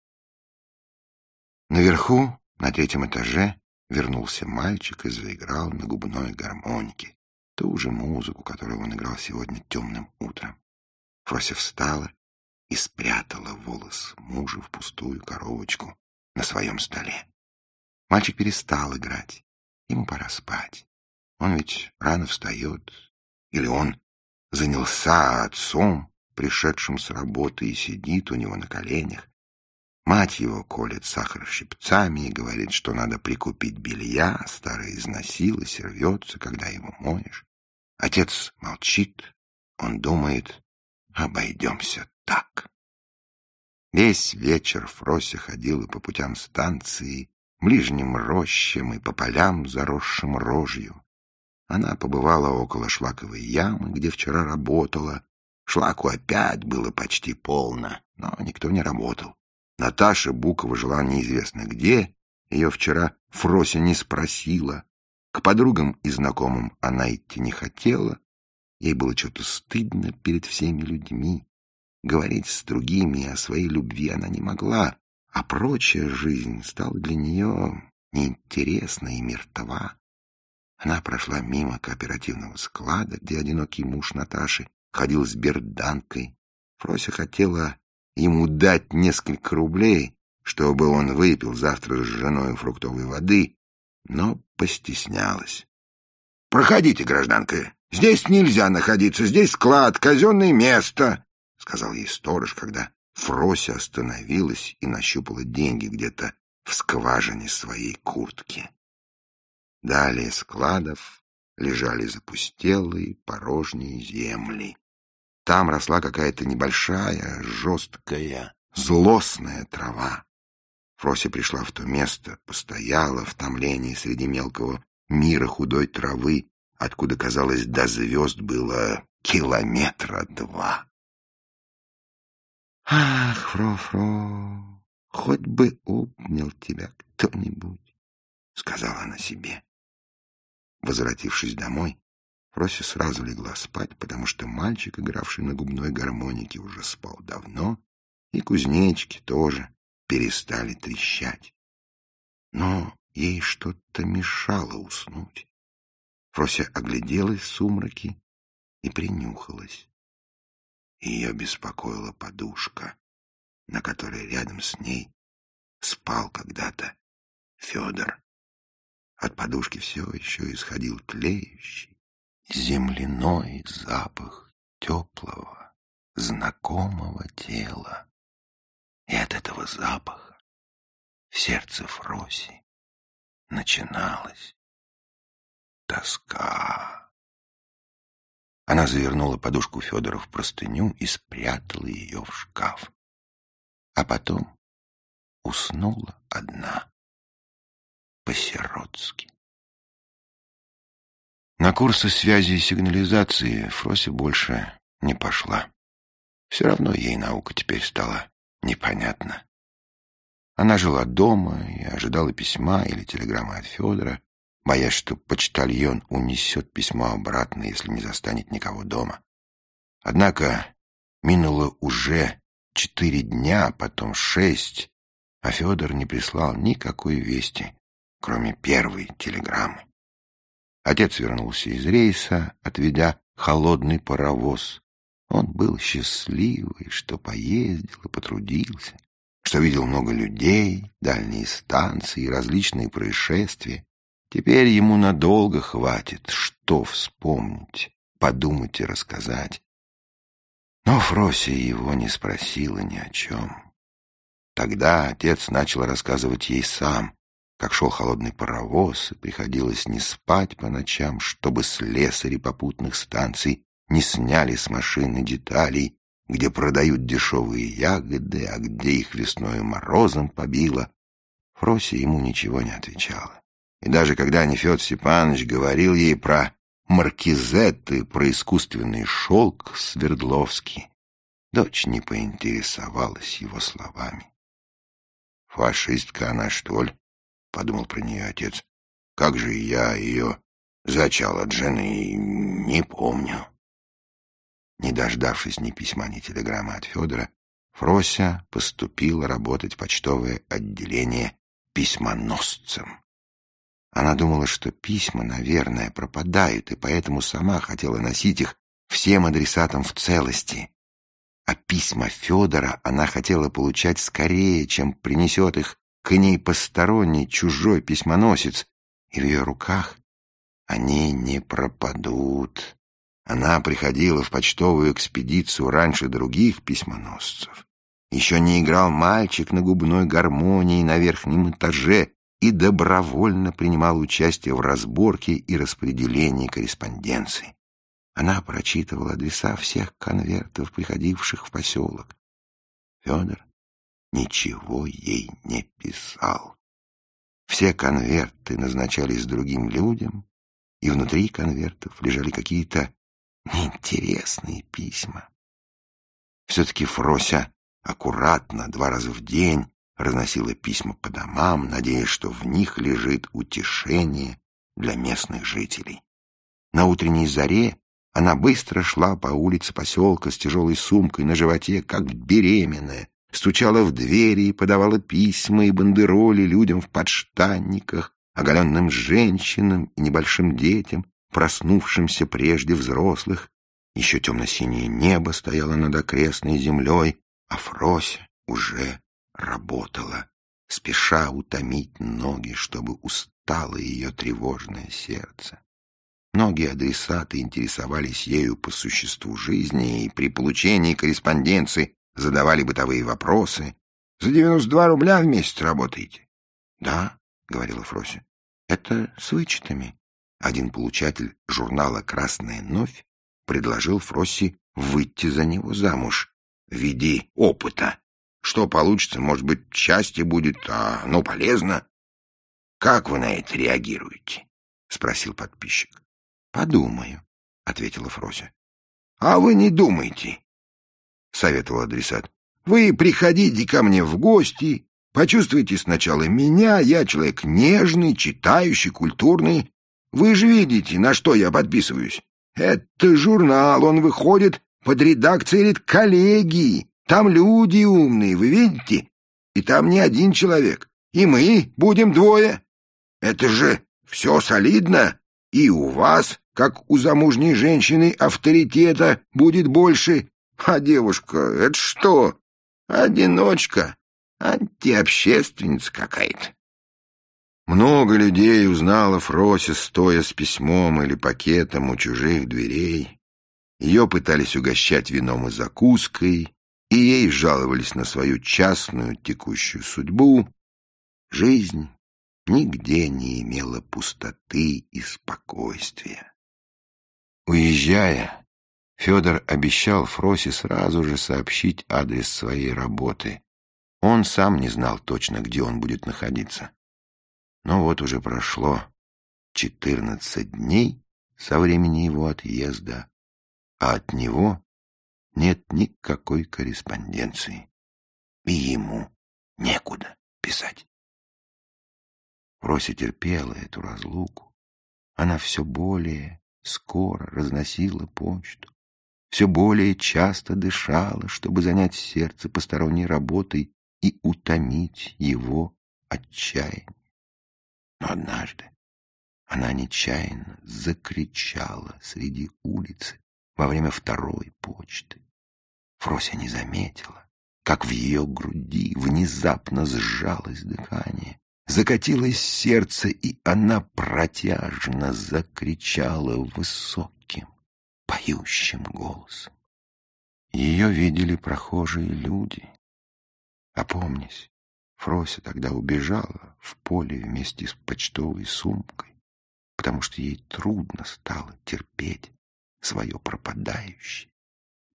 Наверху, на третьем этаже, вернулся мальчик и заиграл на губной гармонике ту же музыку, которую он играл сегодня темным утром. Фрося встала и спрятала волос мужа в пустую коробочку на своем столе. Мальчик перестал играть. Ему пора спать. Он ведь рано встает. Или он занялся отцом, пришедшим с работы, и сидит у него на коленях. Мать его колет сахар щипцами и говорит, что надо прикупить белья, старое износилось и рвется, когда его моешь. Отец молчит, он думает, обойдемся так. Весь вечер Фрося ходила по путям станции, ближним рощам и по полям, заросшим рожью. Она побывала около шлаковой ямы, где вчера работала. Шлаку опять было почти полно, но никто не работал. Наташа Букова жила неизвестно где, ее вчера Фрося не спросила. К подругам и знакомым она идти не хотела, ей было что-то стыдно перед всеми людьми. Говорить с другими о своей любви она не могла, а прочая жизнь стала для нее неинтересна и мертва. Она прошла мимо кооперативного склада, где одинокий муж Наташи ходил с берданкой. Фрося хотела ему дать несколько рублей, чтобы он выпил завтра с женой фруктовой воды, но постеснялась. — Проходите, гражданка, здесь нельзя находиться, здесь склад, казенное место, — сказал ей сторож, когда Фрося остановилась и нащупала деньги где-то в скважине своей куртки. Далее складов лежали запустелые порожние земли. Там росла какая-то небольшая, жесткая, злостная трава. Фрося пришла в то место, постояла в томлении среди мелкого мира худой травы, откуда, казалось, до звезд было километра два. Ах, Фро-Фро, хоть бы обнял тебя кто-нибудь, — сказала она себе. Возвратившись домой, Фрося сразу легла спать, потому что мальчик, игравший на губной гармонике, уже спал давно, и кузнечики тоже перестали трещать. Но ей что-то мешало уснуть. Фрося огляделась в сумраке и принюхалась. Ее беспокоила подушка, на которой рядом с ней спал когда-то Федор. От подушки все еще исходил тлеющий, земляной запах теплого, знакомого тела. И от этого запаха в сердце Фроси начиналась тоска. Она завернула подушку Федора в простыню и спрятала ее в шкаф. А потом уснула одна по-сиротски. На курсы связи и сигнализации Фроси больше не пошла. Все равно ей наука теперь стала непонятна. Она жила дома и ожидала письма или телеграммы от Федора, боясь, что почтальон унесет письмо обратно, если не застанет никого дома. Однако минуло уже четыре дня, потом шесть, а Федор не прислал никакой вести кроме первой телеграммы. Отец вернулся из рейса, отведя холодный паровоз. Он был счастливый, что поездил и потрудился, что видел много людей, дальние станции и различные происшествия. Теперь ему надолго хватит, что вспомнить, подумать и рассказать. Но Фрося его не спросила ни о чем. Тогда отец начал рассказывать ей сам, как шел холодный паровоз, и приходилось не спать по ночам, чтобы слесари попутных станций не сняли с машины деталей, где продают дешевые ягоды, а где их весной морозом побило. Фрося ему ничего не отвечала. И даже когда Нефед Степанович говорил ей про маркизеты, про искусственный шелк Свердловский, дочь не поинтересовалась его словами. «Фашистка она, что ли?» — подумал про нее отец. «Как же я ее зачал от жены, не помню». Не дождавшись ни письма, ни телеграммы от Федора, Фрося поступила работать в почтовое отделение письмоносцем. Она думала, что письма, наверное, пропадают, и поэтому сама хотела носить их всем адресатам в целости. А письма Федора она хотела получать скорее, чем принесет их к ней посторонний чужой письмоносец, и в ее руках они не пропадут. Она приходила в почтовую экспедицию раньше других письмоносцев. Еще не играл мальчик на губной гармонии на верхнем этаже, и добровольно принимала участие в разборке и распределении корреспонденции. Она прочитывала адреса всех конвертов, приходивших в поселок. Федор ничего ей не писал. Все конверты назначались другим людям, и внутри конвертов лежали какие-то неинтересные письма. Все-таки Фрося аккуратно, два раза в день, разносила письма по домам, надеясь, что в них лежит утешение для местных жителей. На утренней заре она быстро шла по улице поселка с тяжелой сумкой на животе, как беременная, стучала в двери и подавала письма и бандероли людям в подштанниках, оголенным женщинам и небольшим детям, проснувшимся прежде взрослых. Еще темно-синее небо стояло над окрестной землей, а Фрося уже работала, спеша утомить ноги, чтобы устало ее тревожное сердце. Многие адресаты интересовались ею по существу жизни и при получении корреспонденции задавали бытовые вопросы. «За девяносто два рубля в месяц работаете?» «Да», — говорила Фрося, — «это с вычетами». Один получатель журнала «Красная новь» предложил Фросе выйти за него замуж в опыта. Что получится, может быть, счастье будет, а оно полезно. Как вы на это реагируете? — спросил подписчик. — Подумаю, — ответила Фрося. — А вы не думайте, — советовал адресат. — Вы приходите ко мне в гости, почувствуйте сначала меня, я человек нежный, читающий, культурный. Вы же видите, на что я подписываюсь. Это журнал, он выходит под редакцией коллегии. Там люди умные, вы видите? И там не один человек. И мы будем двое. Это же все солидно. И у вас, как у замужней женщины, авторитета будет больше. А девушка, это что? Одиночка, антиобщественница какая-то. Много людей узнало Фросе, стоя с письмом или пакетом у чужих дверей. Ее пытались угощать вином и закуской, и ей жаловались на свою частную текущую судьбу. Жизнь нигде не имела пустоты и спокойствия. Уезжая, Федор обещал Фросе сразу же сообщить адрес своей работы. Он сам не знал точно, где он будет находиться. Но вот уже прошло четырнадцать дней со времени его отъезда, а от него нет никакой корреспонденции, и ему некуда писать. Фрося терпела эту разлуку. Она все более скоро разносила почту, все более часто дышала, чтобы занять сердце посторонней работой и утомить его отчаяние. Но однажды она нечаянно закричала среди улицы во время второй почты. Фрося не заметила, как в ее груди внезапно сжалось дыхание, закатилось сердце, и она протяжно закричала высоким, поющим голосом. Ее видели прохожие люди. Опомнись, Фрося тогда убежала в поле вместе с почтовой сумкой, потому что ей трудно стало терпеть свое пропадающее,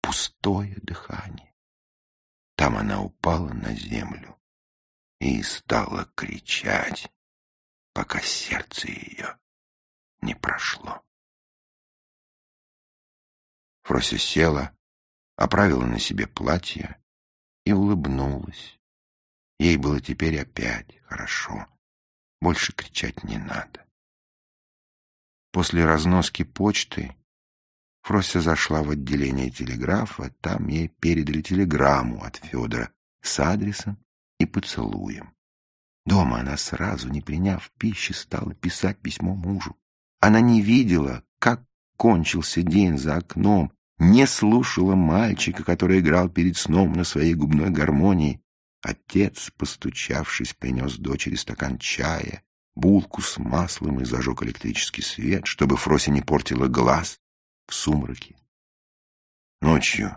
пустое дыхание. Там она упала на землю и стала кричать, пока сердце ее не прошло. Фрося села, оправила на себе платье и улыбнулась. Ей было теперь опять хорошо. Больше кричать не надо. После разноски почты Фрося зашла в отделение телеграфа, там ей передали телеграмму от Федора с адресом и поцелуем. Дома она сразу, не приняв пищи, стала писать письмо мужу. Она не видела, как кончился день за окном, не слушала мальчика, который играл перед сном на своей губной гармонии. Отец, постучавшись, принес дочери стакан чая, булку с маслом и зажег электрический свет, чтобы Фрося не портила глаз в сумраке. Ночью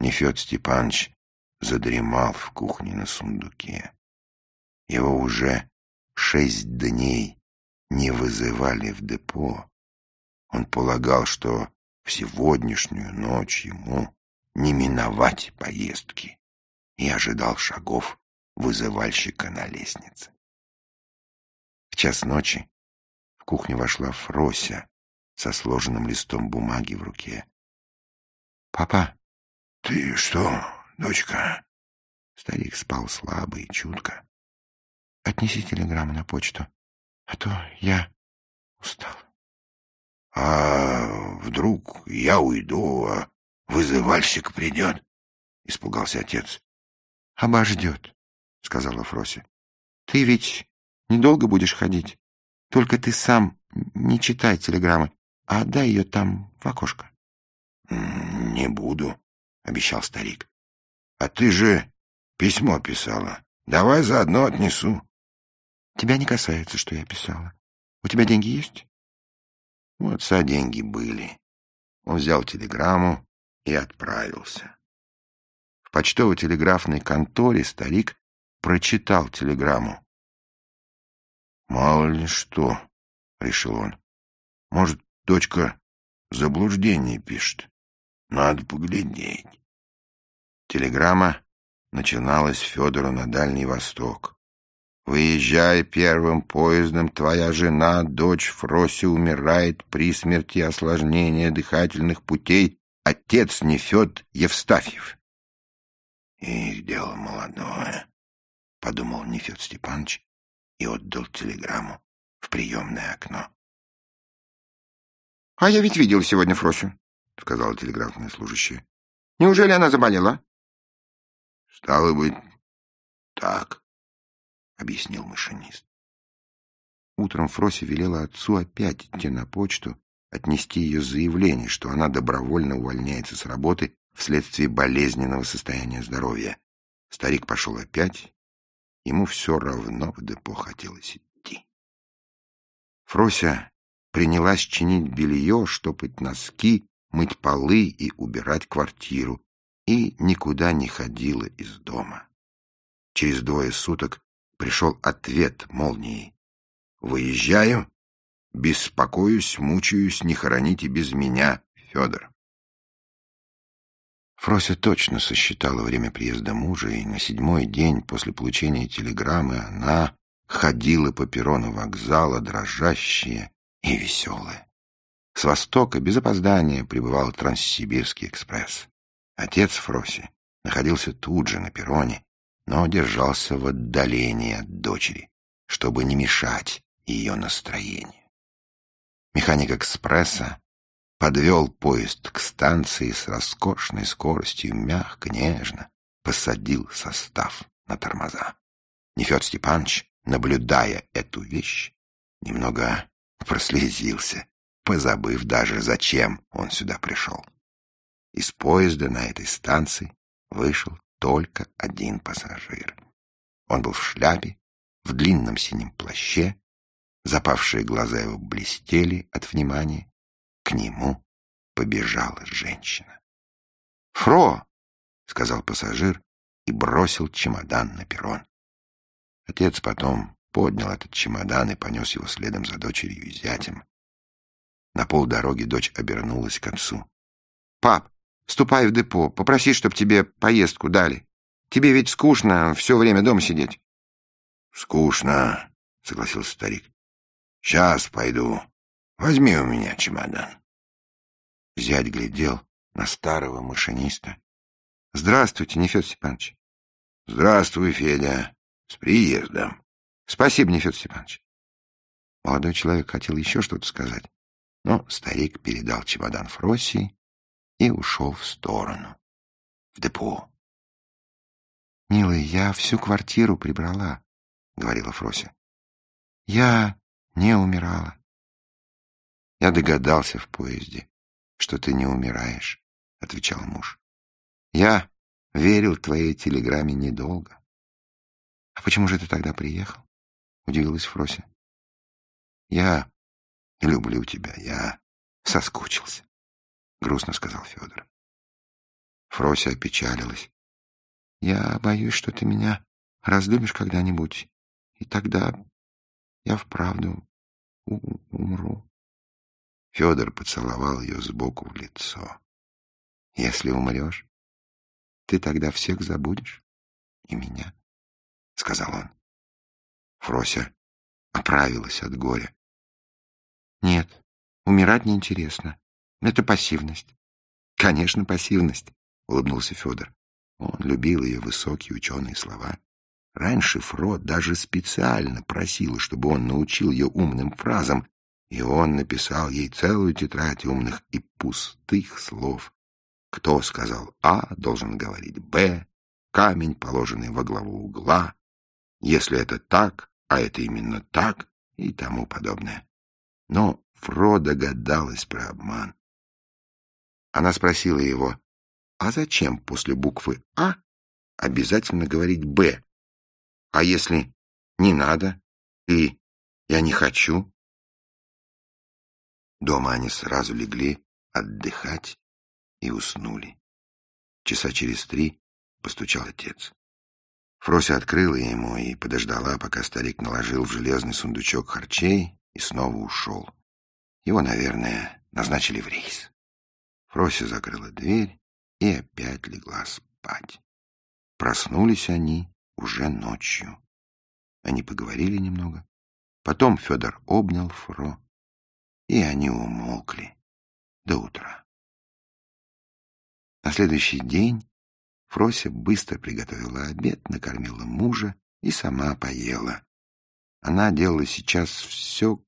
Нефед Степанович задремал в кухне на сундуке. Его уже шесть дней не вызывали в депо. Он полагал, что в сегодняшнюю ночь ему не миновать поездки, и ожидал шагов вызывальщика на лестнице. В час ночи в кухню вошла Фрося со сложенным листом бумаги в руке. — Папа! — Ты что, дочка? Старик спал слабо и чутко. — Отнеси телеграмму на почту, а то я устал. — А вдруг я уйду, а вызывальщик придет? — испугался отец. — Обождет, — сказала Фрося. — Ты ведь недолго будешь ходить. Только ты сам не читай телеграммы, а отдай ее там в окошко. — Не буду, — обещал старик. — А ты же письмо писала. Давай заодно отнесу. — Тебя не касается, что я писала. У тебя деньги есть? У отца деньги были. Он взял телеграмму и отправился. В почтово-телеграфной конторе старик прочитал телеграмму. «Мало ли что», — решил он. «Может, дочка заблуждение пишет. Надо поглядеть». Телеграмма начиналась Федору на Дальний Восток. Выезжая первым поездом, твоя жена, дочь Фроси, умирает при смерти осложнения дыхательных путей, отец Нефед Евстафьев. Их дело молодое, — подумал Нефед Степанович и отдал телеграмму в приемное окно. — А я ведь видел сегодня Фросю, — сказала телеграфная служащая. — Неужели она заболела? — Стало быть, так, — объяснил машинист. Утром Фрося велела отцу опять идти на почту, отнести ее заявление, что она добровольно увольняется с работы вследствие болезненного состояния здоровья. Старик пошел опять. Ему все равно в депо хотелось идти. Фрося принялась чинить белье, штопать носки, мыть полы и убирать квартиру, и никуда не ходила из дома. Через двое суток пришел ответ молнией. «Выезжаю, беспокоюсь, мучаюсь, не хороните без меня, Федор». Фрося точно сосчитала время приезда мужа, и на седьмой день после получения телеграммы она ходила по перрону вокзала, дрожащая и веселая. С востока без опоздания прибывал Транссибирский экспресс. Отец Фроси находился тут же на перроне но держался в отдалении от дочери, чтобы не мешать ее настроению. Механик экспресса подвел поезд к станции с роскошной скоростью, мягко, нежно посадил состав на тормоза. Нефед Степанович, наблюдая эту вещь, немного прослезился, позабыв даже, зачем он сюда пришел. Из поезда на этой станции вышел только один пассажир. Он был в шляпе, в длинном синем плаще, запавшие глаза его блестели от внимания. К нему побежала женщина. — Фро! — сказал пассажир и бросил чемодан на перрон. Отец потом поднял этот чемодан и понес его следом за дочерью и зятем. На полдороги дочь обернулась к отцу. — Пап, ступай в депо, попроси, чтоб тебе поездку дали. Тебе ведь скучно все время дома сидеть. — Скучно, — согласился старик. — Сейчас пойду. Возьми у меня чемодан. Зять глядел на старого машиниста. — Здравствуйте, Нефед Степанович. — Здравствуй, Федя. С приездом. — Спасибо, Нефед Степанович. Молодой человек хотел еще что-то сказать, но старик передал чемодан Фроси и ушел в сторону, в депо. — Милый, я всю квартиру прибрала, — говорила Фрося. — Я не умирала. — Я догадался в поезде, что ты не умираешь, — отвечал муж. — Я верил твоей телеграмме недолго. — А почему же ты тогда приехал? — удивилась Фрося. — Я люблю тебя, я соскучился, — грустно сказал Федор. Фрося опечалилась. — Я боюсь, что ты меня разлюбишь когда-нибудь, и тогда я вправду умру. Федор поцеловал ее сбоку в лицо. «Если умрешь, ты тогда всех забудешь, и меня», — сказал он. Фрося оправилась от горя. «Нет, умирать неинтересно. Это пассивность». «Конечно, пассивность», — улыбнулся Федор. Он любил ее высокие ученые слова. Раньше Фро даже специально просила, чтобы он научил ее умным фразам, и он написал ей целую тетрадь умных и пустых слов. Кто сказал «А», должен говорить «Б», камень, положенный во главу угла, если это так, а это именно так, и тому подобное. Но Фро догадалась про обман. Она спросила его, а зачем после буквы «А» обязательно говорить «Б»? А если не надо и я не хочу? Дома они сразу легли отдыхать и уснули. Часа через три постучал отец. Фрося открыла ему и подождала, пока старик наложил в железный сундучок харчей и снова ушел. Его, наверное, назначили в рейс. Фрося закрыла дверь и опять легла спать. Проснулись они уже ночью. Они поговорили немного. Потом Федор обнял Фро и они умолкли до утра. На следующий день Фрося быстро приготовила обед, накормила мужа и сама поела. Она делала сейчас все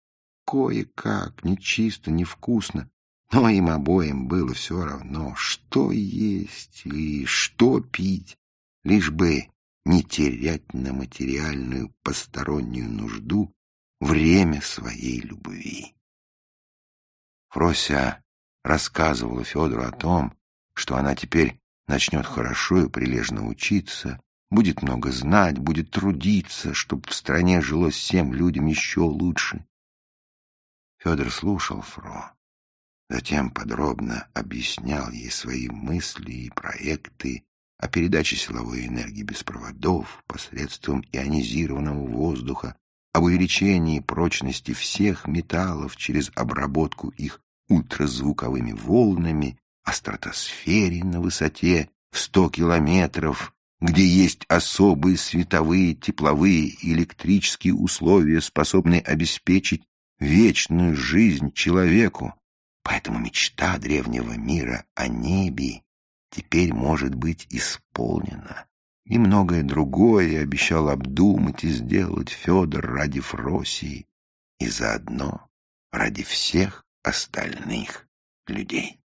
кое-как, нечисто, невкусно, но им обоим было все равно, что есть и что пить, лишь бы не терять на материальную постороннюю нужду время своей любви. Фрося рассказывала Федору о том, что она теперь начнет хорошо и прилежно учиться, будет много знать, будет трудиться, чтобы в стране жилось всем людям еще лучше. Федор слушал Фро, затем подробно объяснял ей свои мысли и проекты о передаче силовой энергии без проводов посредством ионизированного воздуха, об увеличении прочности всех металлов через обработку их ультразвуковыми волнами, о стратосфере на высоте в сто километров, где есть особые световые, тепловые и электрические условия, способные обеспечить вечную жизнь человеку. Поэтому мечта древнего мира о небе теперь может быть исполнена и многое другое обещал обдумать и сделать Федор ради Фросии и заодно ради всех остальных людей.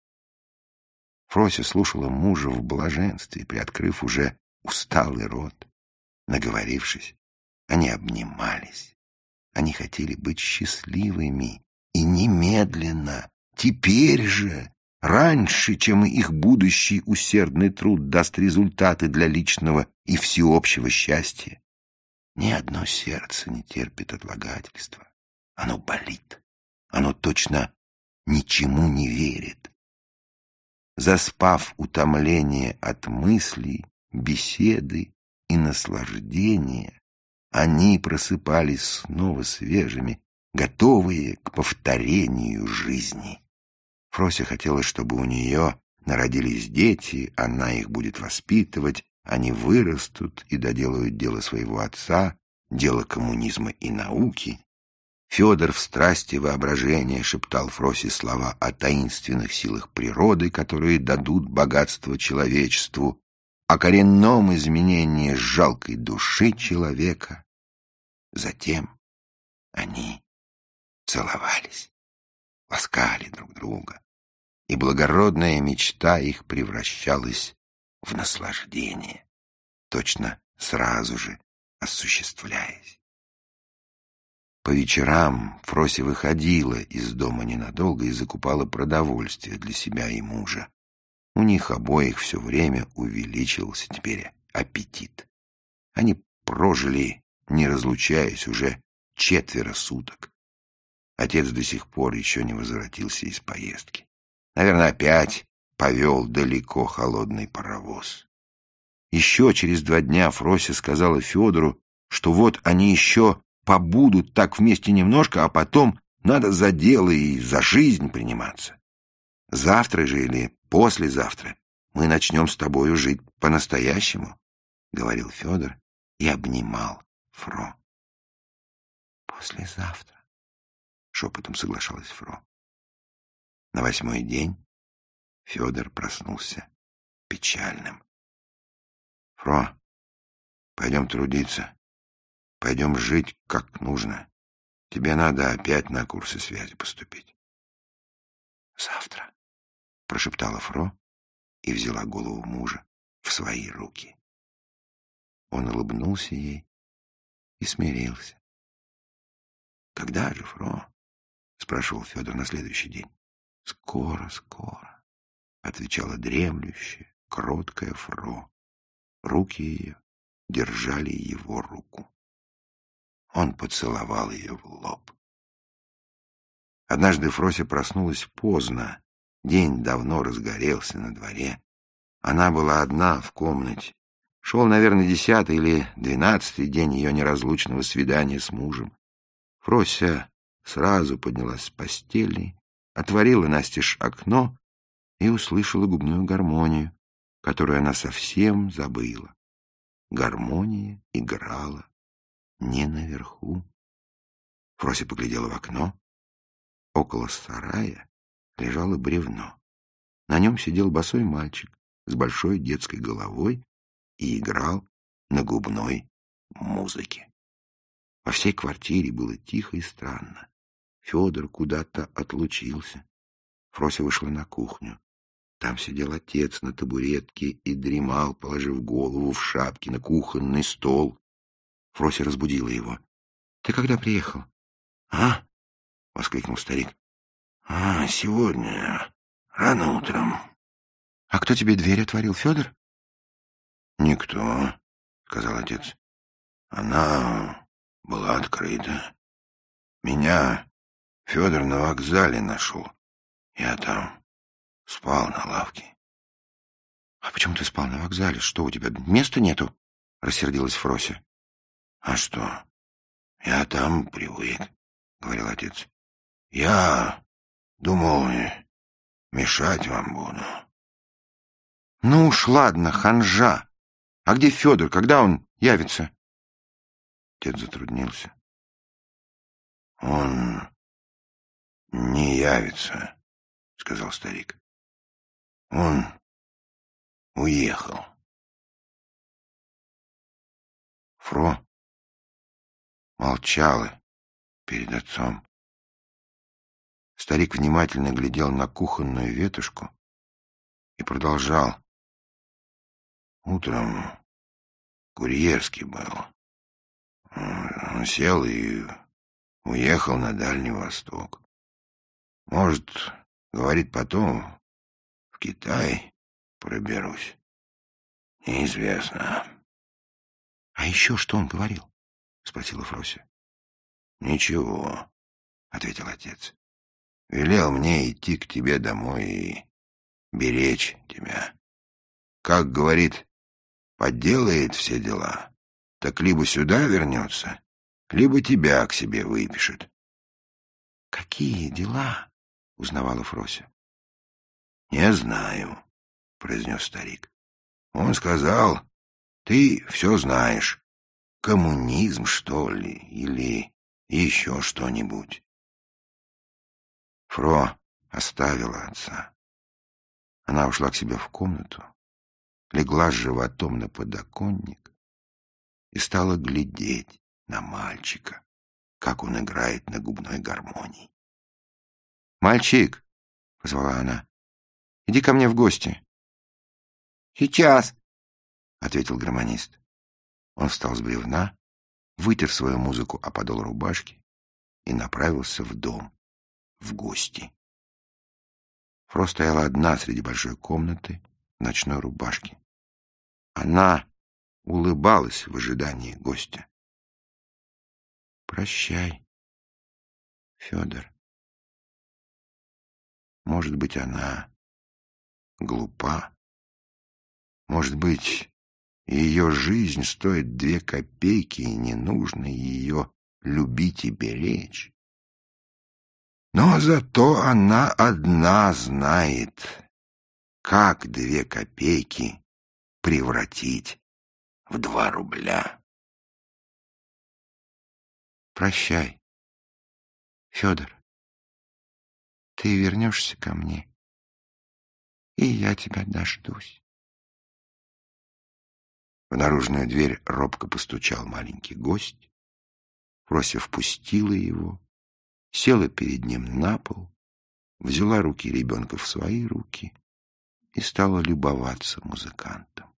Фрося слушала мужа в блаженстве, приоткрыв уже усталый рот. Наговорившись, они обнимались. Они хотели быть счастливыми и немедленно, теперь же, раньше, чем их будущий усердный труд даст результаты для личного и всеобщего счастья. Ни одно сердце не терпит отлагательства. Оно болит. Оно точно ничему не верит. Заспав утомление от мыслей, беседы и наслаждения, они просыпались снова свежими, готовые к повторению жизни. Фрося хотела, чтобы у нее народились дети, она их будет воспитывать, они вырастут и доделают дело своего отца, дело коммунизма и науки. Федор в страсти воображения шептал Фросе слова о таинственных силах природы, которые дадут богатство человечеству, о коренном изменении жалкой души человека. Затем они целовались, ласкали друг друга, и благородная мечта их превращалась в наслаждение, точно сразу же осуществляясь. По вечерам Фрося выходила из дома ненадолго и закупала продовольствие для себя и мужа. У них обоих все время увеличивался теперь аппетит. Они прожили, не разлучаясь, уже четверо суток. Отец до сих пор еще не возвратился из поездки. Наверное, опять повел далеко холодный паровоз. Еще через два дня Фрося сказала Федору, что вот они еще побудут так вместе немножко, а потом надо за дело и за жизнь приниматься. Завтра же или послезавтра мы начнем с тобою жить по-настоящему, — говорил Федор и обнимал Фро. Послезавтра, — шепотом соглашалась Фро. На восьмой день Федор проснулся печальным. — Фро, пойдем трудиться. Пойдем жить как нужно. Тебе надо опять на курсы связи поступить. — Завтра, — прошептала Фро и взяла голову мужа в свои руки. Он улыбнулся ей и смирился. — Когда же, Фро? — спрашивал Федор на следующий день. — Скоро, скоро, — отвечала дремлющая, кроткая Фро. Руки ее держали его руку. Он поцеловал ее в лоб. Однажды Фрося проснулась поздно. День давно разгорелся на дворе. Она была одна в комнате. Шел, наверное, десятый или двенадцатый день ее неразлучного свидания с мужем. Фрося сразу поднялась с постели, отворила настежь окно и услышала губную гармонию, которую она совсем забыла. Гармония играла не наверху. Фрося поглядела в окно. Около сарая лежало бревно. На нем сидел босой мальчик с большой детской головой и играл на губной музыке. Во всей квартире было тихо и странно. Федор куда-то отлучился. Фрося вышла на кухню. Там сидел отец на табуретке и дремал, положив голову в шапке на кухонный стол. Фрося разбудила его. — Ты когда приехал? — А? — воскликнул старик. — А, сегодня, рано утром. — А кто тебе дверь отворил, Федор? — Никто, — сказал отец. Она была открыта. Меня Федор на вокзале нашел. Я там спал на лавке. — А почему ты спал на вокзале? Что, у тебя места нету? — рассердилась Фрося. А что? Я там привык, — говорил отец. Я думал, мешать вам буду. Ну уж ладно, ханжа. А где Федор? Когда он явится? Отец затруднился. Он не явится, — сказал старик. Он уехал. Фро молчала перед отцом. Старик внимательно глядел на кухонную ветушку и продолжал. Утром курьерский был. Он сел и уехал на Дальний Восток. Может, говорит, потом в Китай проберусь. Неизвестно. А еще что он говорил? — спросила Фрося. — Ничего, — ответил отец. — Велел мне идти к тебе домой и беречь тебя. Как говорит, подделает все дела, так либо сюда вернется, либо тебя к себе выпишет. — Какие дела? — узнавала Фрося. — Не знаю, — произнес старик. Он сказал, ты все знаешь. Коммунизм, что ли, или еще что-нибудь. Фро оставила отца. Она ушла к себе в комнату, легла с животом на подоконник и стала глядеть на мальчика, как он играет на губной гармонии. «Мальчик!» — позвала она. «Иди ко мне в гости». «Сейчас!» — ответил гармонист. Он встал с бревна, вытер свою музыку о подол рубашки и направился в дом, в гости. Фро стояла одна среди большой комнаты в ночной рубашке. Она улыбалась в ожидании гостя. «Прощай, Федор». Может быть, она глупа. Может быть, ее жизнь стоит две копейки, и не нужно ее любить и беречь. Но зато она одна знает, как две копейки превратить в два рубля. Прощай, Федор. Ты вернешься ко мне, и я тебя дождусь. В наружную дверь робко постучал маленький гость. Фрося впустила его, села перед ним на пол, взяла руки ребенка в свои руки и стала любоваться музыкантом.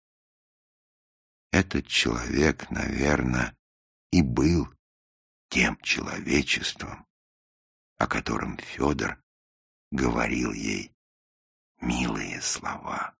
Этот человек, наверное, и был тем человечеством, о котором Федор говорил ей милые слова.